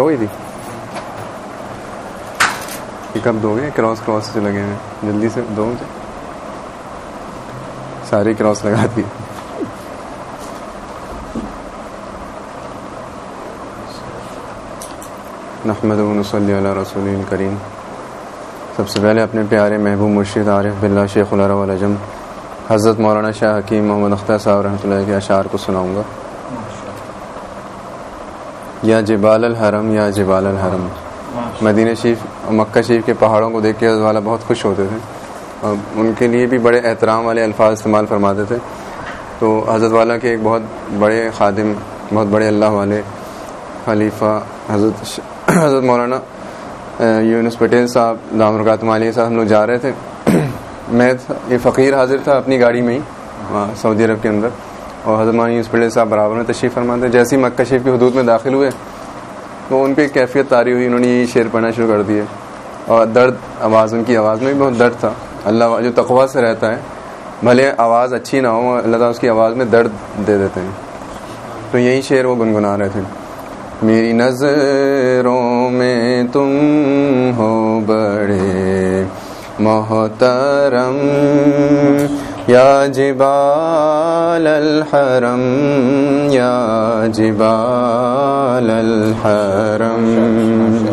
ہو گئی تھی۔ یہ کب دو گے کراس کراس سے لگے ہیں جلدی سے دو مجھے۔ ساری کراس لگا دی۔ محمد صلی اللہ رسول کریم سب سے پہلے اپنے پیارے محبوب مرشد عارف بلّہ شیخ الرجم حضرت مولانا شاہ حکیم محمد اختر صاحب رحمۃ اللہ کے اشعار کو سناؤں گا۔ یا جبال الحرم، یا جبال الحرم۔ مدینہ شریف، مکہ شریف کے پہاڑوں کو دیکھ کے حضرت والا بہت خوش ہوتے تھے۔ اور ان کے لیے بھی بڑے احترام والے الفاظ استعمال فرماتے تھے۔ تو حضرت والا کے ایک بہت بڑے خادم، بہت بڑے اللہ والے خلیفہ حضرت حضرت مولانا یونس پٹیل صاحب، دام رکات مالیہ صاحب ہم لوگ جا رہے تھے۔ میں یہ فقیر حاضر تھا اپنی گاڑی میں ہی سعودی عرب کے اندر۔ اور حضرت مولانا یونس پٹیل صاحب برابر میں تشریف فرماتے جیسے ہی مکہ شریف کی حدود میں داخل ہوئے، تو ان پہ ایک کیفیت تاری ہوئی۔ انہوں نے یہ شعر پڑھنا شروع کر دیے۔ اور درد آواز، ان کی آواز میں بھی بہت درد تھا۔ اللہ جو تقوا سے رہتا ہے، بھلے آواز اچھی نہ ہو، اللہ تعالیٰ اس کی آواز میں درد دے دیتے ہیں۔ تو یہی شعر وہ گنگنا رہے تھے۔ میری نظروں میں تم ہو بڑے محترم۔ یا جبال الحرم یا جبال الحرم۔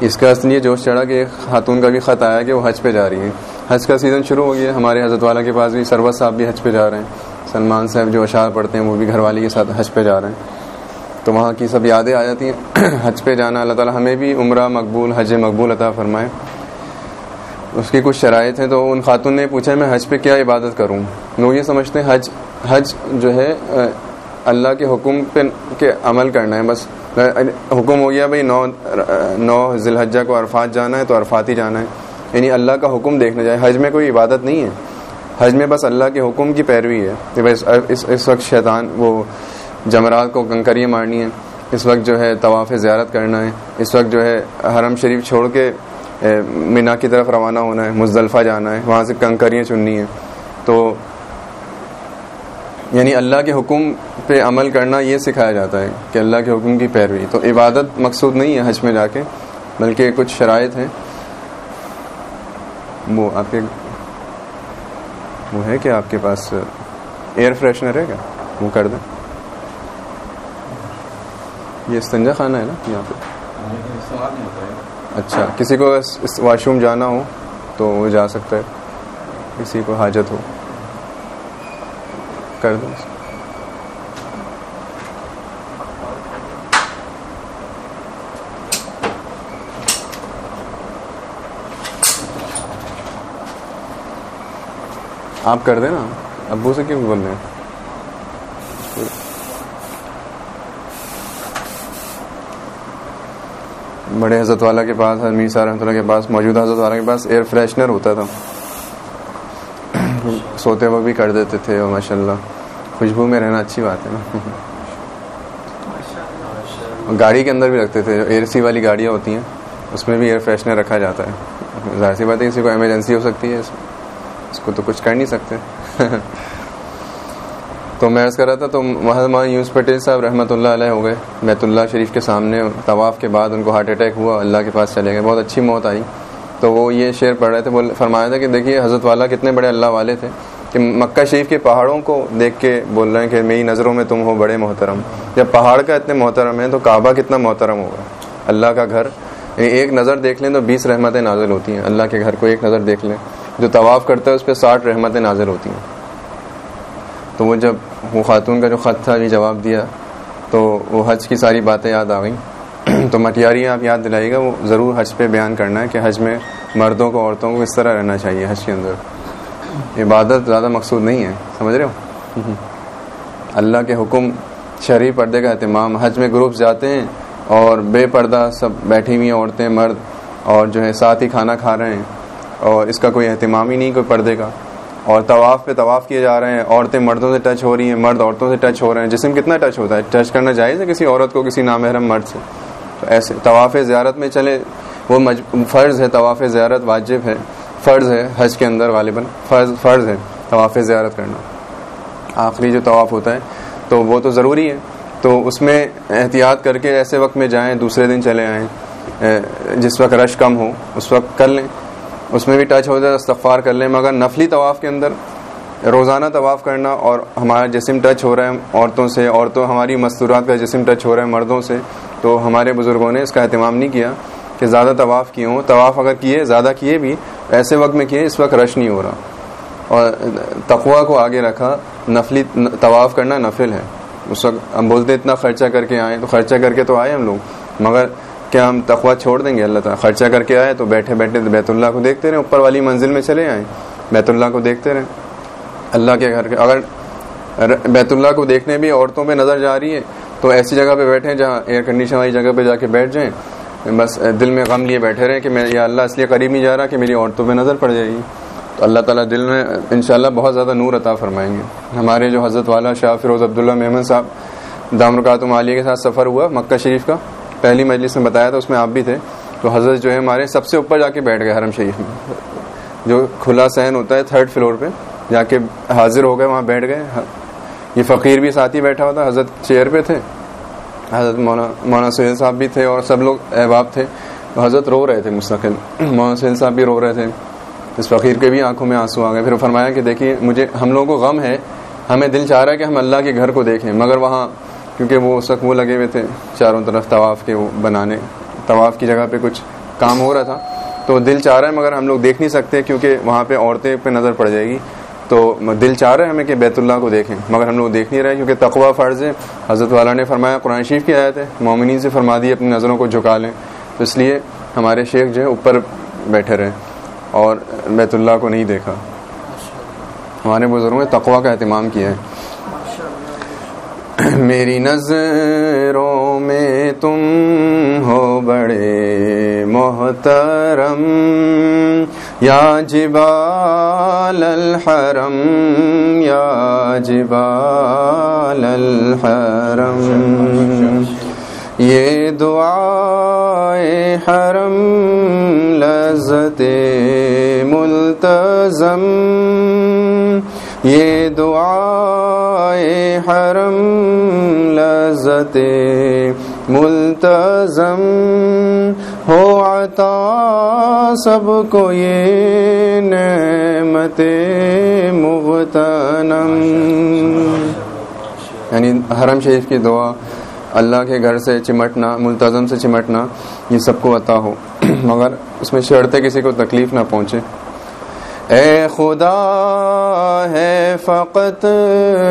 اس کا اصل یہ جوش چڑھا کہ خاتون کا بھی خط آیا کہ وہ حج پہ جا رہی ہے حج کا سیزن شروع ہو گیا ہمارے حضرت والا کے پاس بھی سروت صاحب بھی حج پہ جا رہے ہیں۔ سلمان صاحب جو اشعار پڑھتے ہیں وہ بھی گھر والی کے ساتھ حج پہ جا رہے ہیں۔ تو وہاں کی سب یادیں آ جاتی ہیں۔ حج پہ جانا، اللہ تعالیٰ ہمیں بھی عمرہ مقبول، حج مقبول عطا فرمائے۔ اس کی کچھ شرائط ہیں تو ان خاتون نے پوچھا میں حج پہ کیا عبادت کروں؟ لوگ یہ سمجھتے ہیں، حج حج جو ہے اللہ کے حکم پہ، کے عمل کرنا ہے۔ بس حکم ہو گیا، بھائی، نو نو ذی الحجہ کو عرفات جانا ہے تو عرفات ہی جانا ہے۔ یعنی اللہ کا حکم دیکھنا جائے حج میں کوئی عبادت نہیں ہے۔ حج میں بس اللہ کے حکم کی پیروی ہے۔ بس اس اس وقت شیطان، وہ جمرات کو کنکریاں مارنی ہیں۔ اس وقت جو ہے طواف زیارت کرنا ہے۔ اس وقت جو ہے حرم شریف چھوڑ کے مینا کی طرف روانہ ہونا ہے، مزدلفہ جانا ہے، وہاں سے کنکریاں چننی ہیں۔ تو یعنی اللہ کے حکم پہ عمل کرنا یہ سکھایا جاتا ہے کہ اللہ کے حکم کی پیروی۔ تو عبادت مقصود نہیں ہے حج میں جا کے، بلکہ کچھ شرائط ہیں۔ وہ آپ کے وہ ہے کہ آپ کے پاس ایئر فریشنر ہے کیا؟ وہ کر دیں۔ یہ استنجا خانہ ہے نا یہاں پہ؟ اچھا کسی کو واش روم جانا ہو تو وہ جا سکتا ہے، کسی کو حاجت ہو۔ کر دیں آپ کر دیں نا ابو سے کیوں بول رہے ہیں؟ بڑے حضرت والا کے پاس، امیر صاحب رحمۃ اللہ کے پاس، موجودہ حضرت والا کے پاس ایئر فریشنر ہوتا تھا۔ سوتے ہوئے بھی کر دیتے تھے اور ماشاء اللہ خوشبو میں رہنا اچھی بات ہے نا۔ گاڑی کے اندر بھی رکھتے تھے، جو ایئر سی والی گاڑیاں ہوتی ہیں، اس میں بھی ایئر فریشنر رکھا جاتا ہے۔ ظاہر سی بات ہے، کسی کو ایمرجنسی ہو سکتی ہے، اس کو تو کچھ کر نہیں سکتے۔ تو میں عرض کر رہا تھا، تو محمد یونس پٹیل صاحب رحمۃ اللہ علیہ ہو گئے بیت اللہ شریف کے سامنے طواف کے بعد ان کو ہارٹ اٹیک ہوا، اللہ کے پاس چلے گئے، بہت اچھی موت آئی۔ تو وہ یہ شعر پڑھ رہے تھے، بول فرمایا تھا کہ دیکھیے، حضرت والا کتنے بڑے اللہ والے تھے کہ مکہ شریف کے پہاڑوں کو دیکھ کے بول رہے ہیں کہ میری نظروں میں تم ہو بڑے محترم۔ جب پہاڑ کا اتنے محترم ہے تو کعبہ کتنا محترم ہوگا؟ اللہ کا گھر۔ ایک نظر دیکھ لیں تو بیس رحمتیں نازل ہوتی ہیں، اللہ کے گھر کو ایک نظر دیکھ لیں۔ جو طواف کرتا ہے، اس پہ ساٹھ رحمتیں نازل ہوتی ہیں۔ تو وہ جب وہ خاتون کا جو خط تھا یہ جواب دیا تو وہ حج کی ساری باتیں یاد آ گئیں۔ تو مٹیاری آپ یاد دلائیے گا وہ ضرور حج پہ بیان کرنا ہے کہ حج میں مردوں کو عورتوں کو اس طرح رہنا چاہیے حج کے اندر۔ عبادت زیادہ مقصود نہیں ہے سمجھ رہے ہو؟ اللہ کے حکم شرعی پردے کا اہتمام حج میں گروپس جاتے ہیں اور بے پردہ سب بیٹھی ہوئی عورتیں مرد اور جو ہے ساتھ ہی کھانا کھا رہے ہیں اور اس کا کوئی اہتمام ہی نہیں کوئی پردے کا۔ اور طواف پہ طواف کیے جا رہے ہیں، عورتیں مردوں سے ٹچ ہو رہی ہیں، مرد عورتوں سے ٹچ ہو رہے ہیں۔ جسم کتنا ٹچ ہوتا ہے؟ ٹچ کرنا جائز ہے کسی عورت کو کسی نامحرم مرد سے؟ تو ایسے طواف زیارت میں چلے وہ مج... فرض ہے طواف زیارت واجب ہے۔ فرض ہے حج کے اندر غالباً فرض فرض ہے طواف زیارت کرنا۔ آخری جو طواف ہوتا ہے، تو وہ تو ضروری ہے۔ تو اس میں احتیاط کر کے ایسے وقت میں جائیں، دوسرے دن چلے آئیں۔ جس وقت رش کم ہو، اس وقت کر لیں۔ اس میں بھی ٹچ ہو جائے، استغفار کر لیں، مگر نفلی طواف کے اندر روزانہ طواف کرنا اور ہمارا جسم ٹچ ہو رہا ہے، عورتوں سے عورتوں ہماری مستورات کا جسم ٹچ ہو رہا ہے مردوں سے، تو ہمارے بزرگوں نے اس کا اہتمام نہیں کیا کہ زیادہ طواف کیے ہوں۔ طواف اگر کیے، زیادہ کیے بھی، ایسے وقت میں کیے، اس وقت رش نہیں ہو رہا۔ اور تقوا کو آگے رکھا، نفلی طواف کرنا نفل ہے۔ اس وقت ہم بولتے اتنا خرچہ کر کے آئے، تو خرچہ کر کے تو آئے ہم لوگ، مگر کیا ہم تقوا چھوڑ دیں گے؟ اللہ تعالیٰ خرچہ کر کے آئے تو بیٹھے بیٹھے بیت اللہ کو دیکھتے رہیں اوپر والی منزل میں چلے آئیں بیت اللہ کو دیکھتے رہیں اللہ کے گھر کے اگر بیت اللہ کو دیکھنے بھی عورتوں پہ نظر جا رہی ہے، تو ایسی جگہ پہ بیٹھیں جہاں ایئر کنڈیشن والی جگہ پہ جا کے بیٹھ جائیں۔ بس دل میں غم لیے بیٹھے رہیں کہ میں یا اللہ اس لیے قریب نہیں جا رہا کہ میری عورتوں پہ نظر پڑ جائے گی۔ تو اللہ تعالیٰ دل میں انشاءاللہ بہت زیادہ نور عطا فرمائیں گے۔ ہمارے جو حضرت والا شاہ فیروز عبداللہ محمد صاحب، دامرکاتم عالیہ کے ساتھ سفر ہوا مکہ شریف کا پہلی مجلس میں بتایا تھا، اس میں آپ بھی تھے۔ تو حضرت جو ہے ہمارے، سب سے اوپر جا کے بیٹھ گئے حرم شریف میں۔ جو کھلا سہن ہوتا ہے تھرڈ فلور پہ، جا کے حاضر ہو گئے، وہاں بیٹھ گئے۔ یہ فقیر بھی ساتھ ہی بیٹھا ہوا تھا، حضرت چیئر پہ تھے۔ حضرت مولانا سہیل صاحب بھی تھے اور سب لوگ احباب تھے۔ تو حضرت رو رہے تھے مستقل۔ مولانا سہیل صاحب بھی رو رہے تھے۔ اس فقیر کے بھی آنکھوں میں آنسو آ گئے۔ پھر فرمایا کہ دیکھیے، مجھے، ہم لوگوں کو غم ہے۔ ہمیں دل چاہ رہا ہے کہ ہم اللہ کے گھر کو دیکھیں، مگر وہاں کیونکہ وہ اس وقت وہ لگے ہوئے تھے چاروں طرف طواف کے وہ بنانے۔ طواف کی جگہ پہ کچھ کام ہو رہا تھا۔ تو دل چاہ رہا ہے مگر ہم لوگ دیکھ نہیں سکتے کیونکہ وہاں پہ عورتیں پہ نظر پڑ جائے گی۔ تو دل چاہ رہا ہے ہمیں کہ بیت اللہ کو دیکھیں، مگر ہم لوگ دیکھ نہیں رہے کیونکہ تقوا فرض ہے۔ حضرت والا نے فرمایا، قرآن شریف کی آیت ہے، مومنین سے فرما دی، اپنی نظروں کو جھکا لیں۔ تو اس لیے ہمارے شیخ جو ہے اوپر بیٹھے رہے اور بیت اللہ کو نہیں دیکھا۔ ہمارے بزرگوں نے تقوا کا اہتمام کیا ہے۔ میری نظروں میں تم ہو بڑے محترم، یا جبال الحرم، یا جبال الحرم۔ یہ دعا حرم، لذت ملتظم یہ دعا حرم لذت ملتظم ہو عطا سب کو یہ نعمت مغتنم یعنی حرم شریف کی دعا اللہ کے گھر سے چمٹنا ملتظم سے چمٹنا، یہ سب کو عطا ہو۔ مگر اس میں شرطیں کسی کو تکلیف نہ پہنچے۔ اے خدا ہے فقط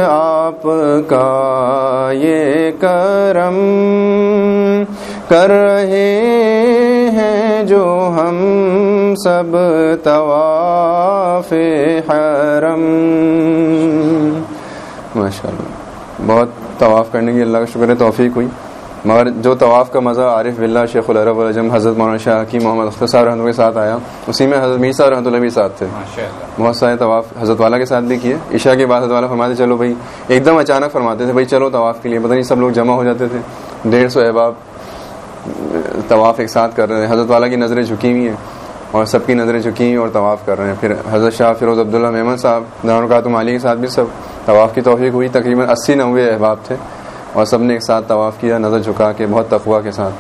آپ کا یہ کرم کر رہے ہیں جو ہم سب طواف حرم۔ ماشاء اللہ بہت طواف کرنے کی اللہ کا شکر ہے، توفیق ہوئی۔ مگر جو طواف کا مزہ عارف بلّہ شیخ الرب الجم حضرت مولانا شاہ کی محمد اختر صاحب رحمۃ کے ساتھ آیا اسی میں حضرت میر صاحب رحمۃ اللہ بھی ساتھ تھے۔ بہت سارے طواف حضرت والا کے ساتھ بھی کیے۔ عشاء کے بعد حضرت والا فرماتے چلو بھائی ایک دم اچانک فرماتے تھے بھائی چلو طواف کے لیے پتہ نہیں سب لوگ جمع ہو جاتے تھے۔ ڈیڑھ سو احباب طواف ایک ساتھ کر رہے ہیں۔ حضرت والا کی نظریں جھکی ہوئی ہیں اور سب کی نظریں جھکی ہوئی اور طواف کر رہے ہیں۔ پھر حضرت شاہ فیروز عبداللہ محمد صاحب دارکاتم علی کے ساتھ بھی سب طواف کی توفیق ہوئی تقریباً اسی نوے احباب تھے۔ اور سب نے ایک ساتھ طواف کیا، نظر جھکا کے، بہت تقوا کے ساتھ۔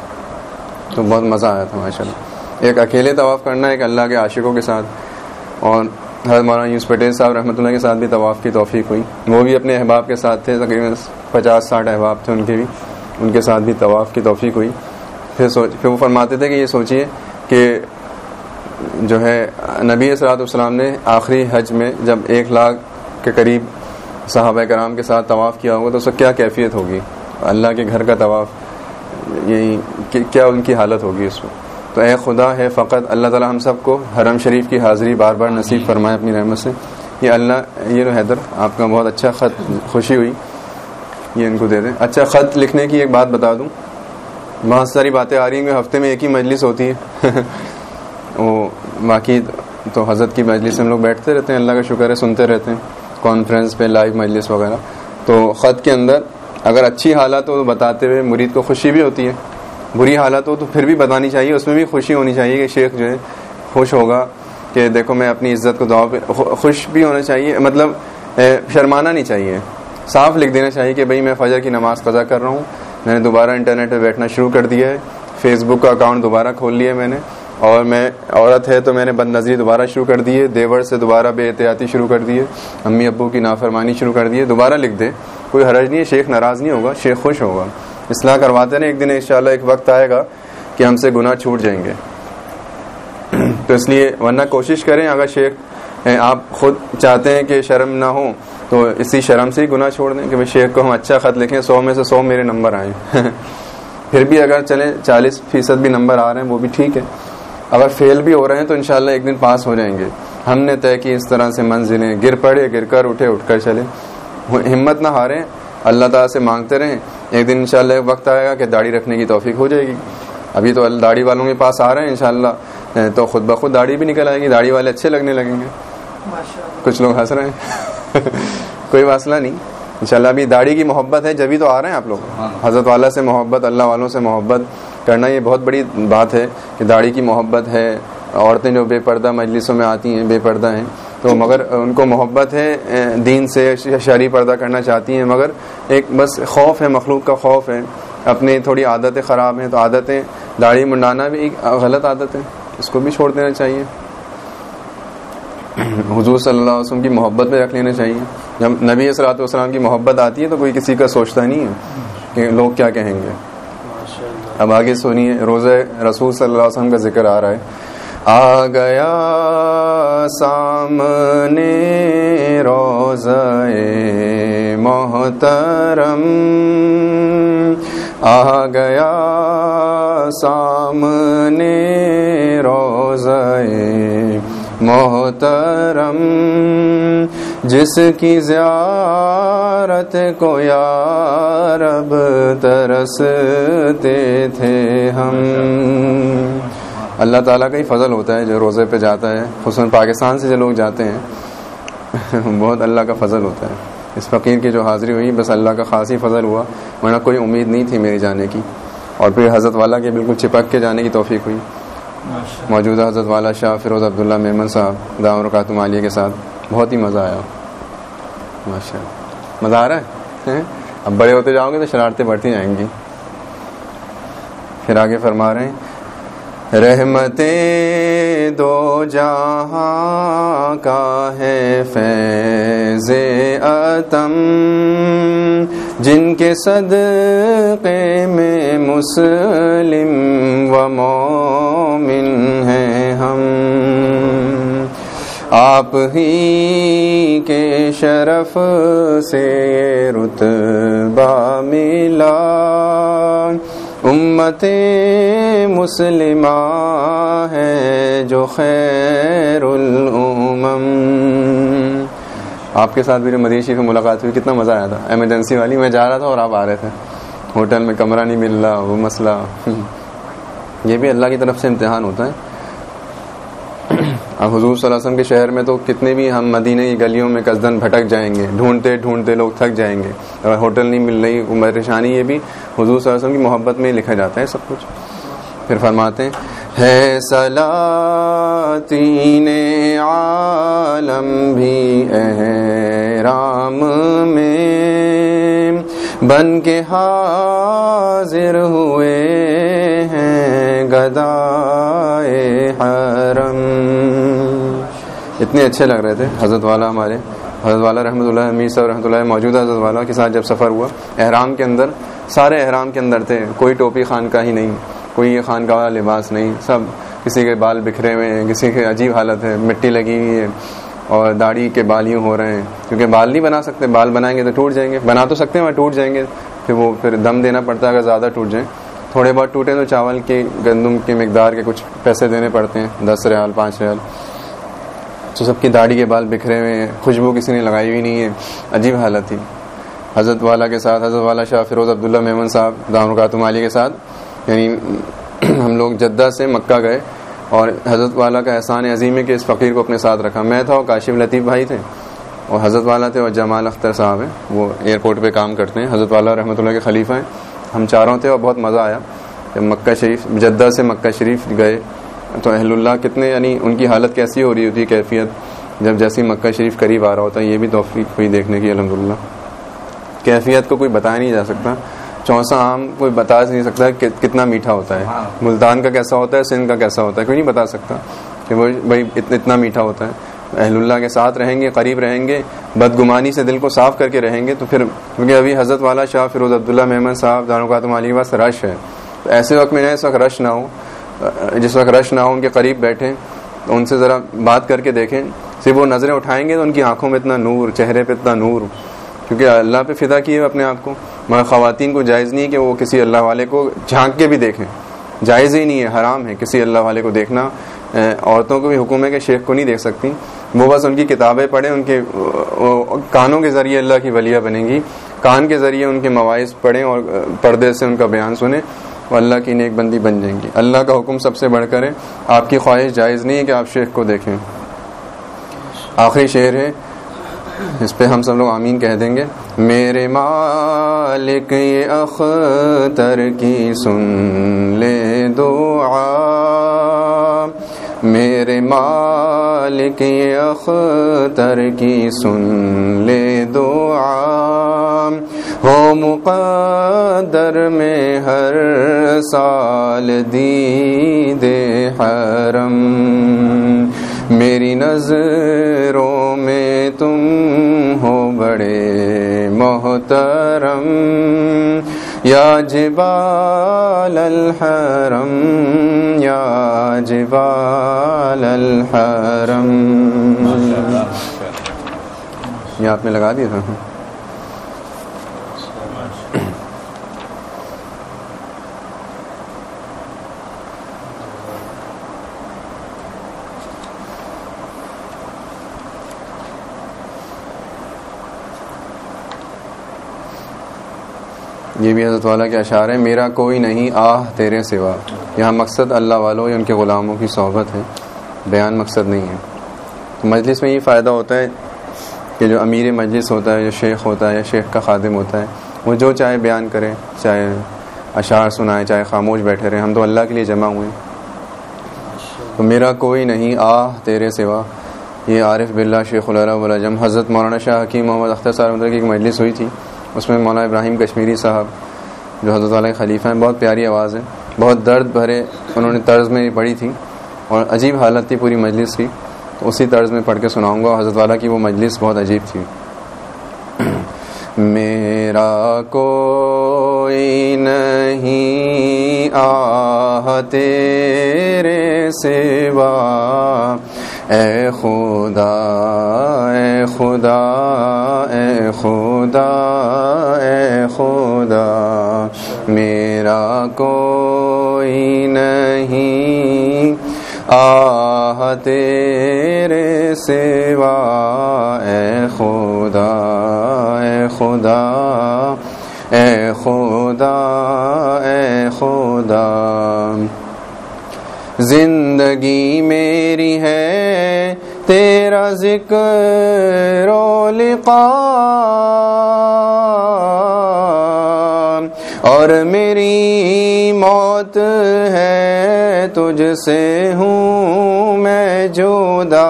تو بہت مزہ آیا تھا ماشاء اللہ ایک اکیلے طواف کرنا، ایک اللہ کے عاشقوں کے ساتھ۔ اور حضرت مولانا یوس پٹیل صاحب رحمۃ اللہ کے ساتھ بھی طواف کی توفیق ہوئی۔ وہ بھی اپنے احباب کے ساتھ تھے، تقریباً پچاس، ساٹھ احباب تھے ان کے بھی۔ ان کے ساتھ بھی طواف کی توفیق ہوئی۔ پھر سوچ، پھر وہ فرماتے تھے کہ یہ سوچیے کہ جو ہے، نبی اصلاۃ والسلام نے آخری حج میں جب ایک لاکھ کے قریب صحابہ کرام کے ساتھ طواف کیا ہوگا تو اس کا کیا کیفیت ہوگی؟ اللہ کے گھر کا طواف یعنی یہی کیا ان کی حالت ہوگی اس میں تو اے خدا ہے فقط اللہ تعالی ہم سب کو حرم شریف کی حاضری بار بار نصیب فرمائے اپنی رحمت سے۔ یہ اللہ، یہ حیدر، آپ کا بہت اچھا خط خوشی ہوئی، یہ ان کو دے دیں۔ اچھا خط لکھنے کی ایک بات بتا دوں۔ بہت ساری باتیں آ رہی ہیں، ہفتے میں ایک ہی مجلس ہوتی ہے۔ وہ باقی تو حضرت کی مجلس ہم لوگ بیٹھتے رہتے ہیں، اللہ کا شکر ہے، سنتے رہتے ہیں۔ کانفرنس پہ لائیو مجلس وغیرہ۔ تو خط کے اندر اگر اچھی حالت ہو تو بتاتے ہوئے مرید کو خوشی بھی ہوتی ہے۔ بری حالت ہو تو پھر بھی بتانی چاہیے، اس میں بھی خوشی ہونی چاہیے کہ شیخ جو ہے خوش ہوگا کہ دیکھو میں اپنی عزت کو دعا پہ خوش بھی ہونا چاہیے مطلب شرمانا نہیں چاہیے۔ صاف لکھ دینا چاہیے کہ بھائی میں فجر کی نماز قضا کر رہا ہوں۔ میں نے دوبارہ انٹرنیٹ پہ بیٹھنا شروع کر دیا ہے۔ فیس بک کا اکاؤنٹ دوبارہ کھول لیا میں نے۔ اور میں عورت ہے تو میں نے بد نظری دوبارہ شروع کر دی ہے، دیور سے دوبارہ بے احتیاطی شروع کر دی ہے، امی ابو کی نافرمانی شروع کر دی ہے، دوبارہ لکھ دے کوئی حرج نہیں ہے، شیخ ناراض نہیں ہوگا، شیخ خوش ہوگا۔ اصلاح کرواتے رہے ایک دن انشاءاللہ ایک وقت آئے گا کہ ہم سے گناہ چھوٹ جائیں گے۔ تو اس لیے ورنہ کوشش کریں، اگر شیخ آپ خود چاہتے ہیں کہ شرم نہ ہو، تو اسی شرم سے ہی گناہ چھوڑ دیں کہ شیخ کو ہم اچھا خط لکھیں، سو میں سے سو میرے نمبر آئیں۔ پھر بھی اگر چلیں، چالیس فیصد بھی نمبر آ رہے ہیں، وہ بھی ٹھیک ہے۔ اگر فیل بھی ہو رہے ہیں تو انشاءاللہ ایک دن پاس ہو جائیں گے۔ ہم نے طے کی اس طرح سے منزلیں گر پڑے گر کر اٹھے اٹھ کر چلے۔ ہمت نہ ہاریں اللہ تعالیٰ سے مانگتے رہیں۔ ایک دن انشاءاللہ وقت آئے گا کہ داڑھی رکھنے کی توفیق ہو جائے گی۔ ابھی تو داڑھی والوں کے پاس آ رہے ہیں انشاءاللہ تو خود بخود داڑھی بھی نکل آئے گی۔ داڑھی والے اچھے لگنے لگیں گے۔ کچھ لوگ ہنس رہے ہیں۔ کوئی مسئلہ نہیں۔ انشاءاللہ ابھی داڑھی کی محبت ہے جبھی تو آ رہے ہیں آپ لوگ۔ ہاں۔ حضرت والا سے محبت اللہ والوں سے محبت کرنا یہ بہت بڑی بات ہے کہ داڑھی کی محبت ہے۔ عورتیں جو بے پردہ مجلسوں میں آتی ہیں بے پردہ ہیں۔ تو مگر ان کو محبت ہے دین سے شہری پردہ کرنا چاہتی ہیں۔ مگر ایک بس خوف ہے مخلوق کا خوف ہے۔ اپنی تھوڑی عادتیں خراب ہیں تو عادتیں داڑھی منڈانا بھی ایک غلط عادت ہے۔ اس کو بھی چھوڑ دینا چاہیے۔ حضور صلی اللہ علیہ وسلم کی محبت میں رکھ لینا چاہیے۔ جب نبی صلاحت والسلام کی محبت آتی ہے تو کوئی کسی کا سوچتا نہیں ہے کہ لوگ کیا کہیں گے۔ اب آگے سنیے روزہ رسول صلی اللہ علیہ وسلم کا ذکر آ رہا ہے۔ آ گیا سامنے روز محترم۔ آ گیا سامنے روز محترم، جس کی زیارت کو یا رب ترستے تھے ہم۔ اللہ تعالیٰ کا ہی فضل ہوتا ہے جو روزے پہ جاتا ہے، خصوصاً پاکستان سے جو لوگ جاتے ہیں۔ بہت اللہ کا فضل ہوتا ہے۔ اس فقیر کی جو حاضری ہوئی، بس اللہ کا خاصی فضل ہوا، ورنہ کوئی امید نہیں تھی میری جانے کی۔ اور پھر حضرت والا کے بالکل چپک کے جانے کی توفیق ہوئی۔ موجودہ حضرت والا شاہ فیروز عبداللہ میمن صاحب دام رکاتم عالیہ کے ساتھ، بہت ہی مزہ آیا۔ ماشاء اللہ مزہ آ رہا ہے؟ اب بڑے ہوتے جاؤ گے تو شرارتیں بڑھتی جائیں گی۔ پھر آگے فرما رہے ہیں، رحمتیں دو جہاں کا ہے، فیض اتم۔ جن کے صدقے میں مسلم و مومن ہیں ہم۔ آپ ہی کے شرف سے رتبہ ملا۔ امت مسلمہ ہے جو خیر الامم۔ آپ کے ساتھ میرے مدیشی سے ملاقات ہوئی، کتنا مزہ آیا تھا۔ ایمرجنسی والی، میں جا رہا تھا اور آپ آ رہے تھے۔ ہوٹل میں کمرہ نہیں مل رہا، وہ مسئلہ۔ یہ بھی اللہ کی طرف سے امتحان ہوتا ہے۔ اب حضور صلی اللہ علیہ وسلم کے شہر میں تو کتنے بھی ہم مدینہ کی گلیوں میں قصدن بھٹک جائیں گے، ڈھونڈتے ڈھونڈتے لوگ تھک جائیں گے۔ اگر ہوٹل نہیں مل رہی پریشانی یہ بھی حضور صلی اللہ علیہ وسلم کی محبت میں لکھا جاتا ہے سب کچھ۔ پھر فرماتے ہیں، ہے سلاطین عالم بھی احرام میں بن کے حاضر ہوئے۔ ہیں گدائے حرم۔ اتنے اچھے لگ رہے تھے حضرت والا ہمارے۔ حضرت والا رحمۃ اللہ امیر صاحب رحمۃ اللہ موجودہ حضرت والا کے ساتھ جب سفر ہوا، احرام کے اندر، سارے احرام کے اندر تھے۔ کوئی ٹوپی خان کا ہی نہیں، کوئی یہ خان کا والا لباس نہیں۔ سب کسی کے بال بکھرے ہوئے ہیں، کسی کے عجیب حالت ہے، مٹی لگی ہوئی ہے اور داڑھی کے بال یوں ہو رہے ہیں۔ کیونکہ بال نہیں بنا سکتے، بال بنائیں گے تو ٹوٹ جائیں گے۔ بنا تو سکتے ہیں وہ ٹوٹ جائیں گے۔ پھر وہ، پھر دم دینا پڑتا ہے، اگر زیادہ ٹوٹ جائیں۔ تھوڑے بہت ٹوٹے تو چاول کی گندم کی مقدار کے کچھ پیسے دینے پڑتے ہیں، دس ریال، پانچ ریال۔ تو سب کی داڑھی کے بال بکھرے ہوئے ہیں، خوشبو کسی نے لگائی ہوئی نہیں ہے۔ عجیب حالت تھی۔ حضرت والا کے ساتھ، حضرت والا شاہ فیروز عبداللہ میمن صاحب دام رکاتم علی کے ساتھ۔ یعنی ہم لوگ جدہ سے مکہ گئے اور حضرت والا کا احسان عظیم ہے کہ اس فقیر کو اپنے ساتھ رکھا۔ میں تھا اور کاشف لطیف بھائی تھے۔ اور حضرت والا تھے اور جمال اختر صاحب ہیں۔ وہ ایئرپورٹ پہ کام کرتے ہیں۔ حضرت والا رحمۃ اللہ کے خلیفہ ہیں۔ ہم چاروں تھے اور بہت مزہ آیا۔ جب مکہ شریف جدہ سے مکہ شریف گئے تو اہل اللہ کتنے یعنی ان کی حالت کیسی ہو رہی ہوتی کیفیت؟ جب جیسی مکہ شریف قریب آ رہا ہوتا ہے یہ بھی توفیق ہوئی دیکھنے کی الحمد للہ کیفیت کو کوئی بتایا نہیں جا سکتا۔ چونسا آم کوئی بتا نہیں سکتا کہ کتنا میٹھا ہوتا ہے۔ ہاں۔ ملتان کا کیسا ہوتا ہے سندھ کا کیسا ہوتا ہے کوئی نہیں بتا سکتا کہ وہ بھائی اتنا میٹھا ہوتا ہے۔ اہل اللہ کے ساتھ رہیں گے، قریب رہیں گے، بدگمانی سے دل کو صاف کر کے رہیں گے، تو پھر کیونکہ ابھی حضرت والا شاہ فیروز عبداللہ محمد صاحب دارکاتم علی واس رش ہے۔ تو ایسے وقت میں اس وقت رش نہ ہو جس وقت رش نہ ہو ان کے قریب بیٹھیں، ان سے ذرا بات کر کے دیکھیں۔ صرف وہ نظریں اٹھائیں گے تو ان کی آنکھوں میں اتنا نور، چہرے پہ اتنا نور۔ کیونکہ اللہ پہ فدا کیے اپنے آپ کو، مگر خواتین کو جائز نہیں کہ وہ کسی اللہ والے کو جھانک کے بھی دیکھیں۔ جائز ہی نہیں ہے، حرام ہے کسی اللہ والے کو دیکھنا۔ عورتوں کو بھی حکومت کے شیخ کو نہیں دیکھ سکتی۔ وہ بس ان کی کتابیں پڑھیں، ان کے کانوں کے ذریعے اللہ کی ولیہ بنے گی۔ کان کے ذریعے ان کے مواعث پڑھیں اور پردے سے ان کا بیان سنیں وہ اللہ کی نیک بندی بن جائیں گی۔ اللہ کا حکم سب سے بڑھ کر ہے۔ آپ کی خواہش جائز نہیں ہے کہ آپ شیخ کو دیکھیں۔ آخری شعر ہے۔ اس پہ ہم سب لوگ آمین کہہ دیں گے۔ میرے مالک، یہ اختر کی سن لے، دعا میرے مالک، یہ اختر کی سن لے دعا۔ ہو مقدر میں ہر سال دی دے حرم۔ میری نظروں میں تم ہو بڑے محترم۔ یا جبال الحرم۔ یا جبال الحرم یہ آپ نے لگا دیا تھا۔ یہ بھی حضرت والا کے اشعار ہے میرا کوئی نہیں، آہ، تیرے سوا۔ یہاں مقصد اللہ والوں یا ان کے غلاموں کی صحبت ہے، بیان مقصد نہیں ہے۔ تو مجلس میں یہ فائدہ ہوتا ہے کہ جو امیر مجلس ہوتا ہے، جو شیخ ہوتا ہے، یا شیخ کا خادم ہوتا ہے، وہ جو چاہے بیان کرے، چاہے اشعار سنائے، چاہے خاموش بیٹھے رہے، ہم تو اللہ کے لیے جمع ہوئے تو میرا کوئی نہیں، آہ، تیرے سوا۔ یہ عارف بلّہ شیخ الرجم حضرت مولانا شاہ حکیم محمد اختر صاحب کی ایک مجلس ہوئی تھی۔ اس میں مولانا ابراہیم کشمیری صاحب، جو حضرت علیہ خلیفہ ہیں، بہت پیاری آواز ہے۔ بہت درد بھرے انہوں نے طرز میں پڑھی تھی اور عجیب حالت تھی پوری مجلس کی۔ تو اسی طرز میں پڑھ کے سناؤں گا حضرت والا کی وہ مجلس بہت عجیب تھی۔ میرا کوئی نہیں آہ تیرے سوا۔ اے خدا اے خدا۔ خدا، اے خدا، میرا کوئی نہیں۔ آہ، تیرے سوا، اے خدا اے خدا اے خدا اے خدا۔ زندگی میری ہے تیرا ذکر و لقا اور میری موت ہے تجھ سے ہوں میں جدا،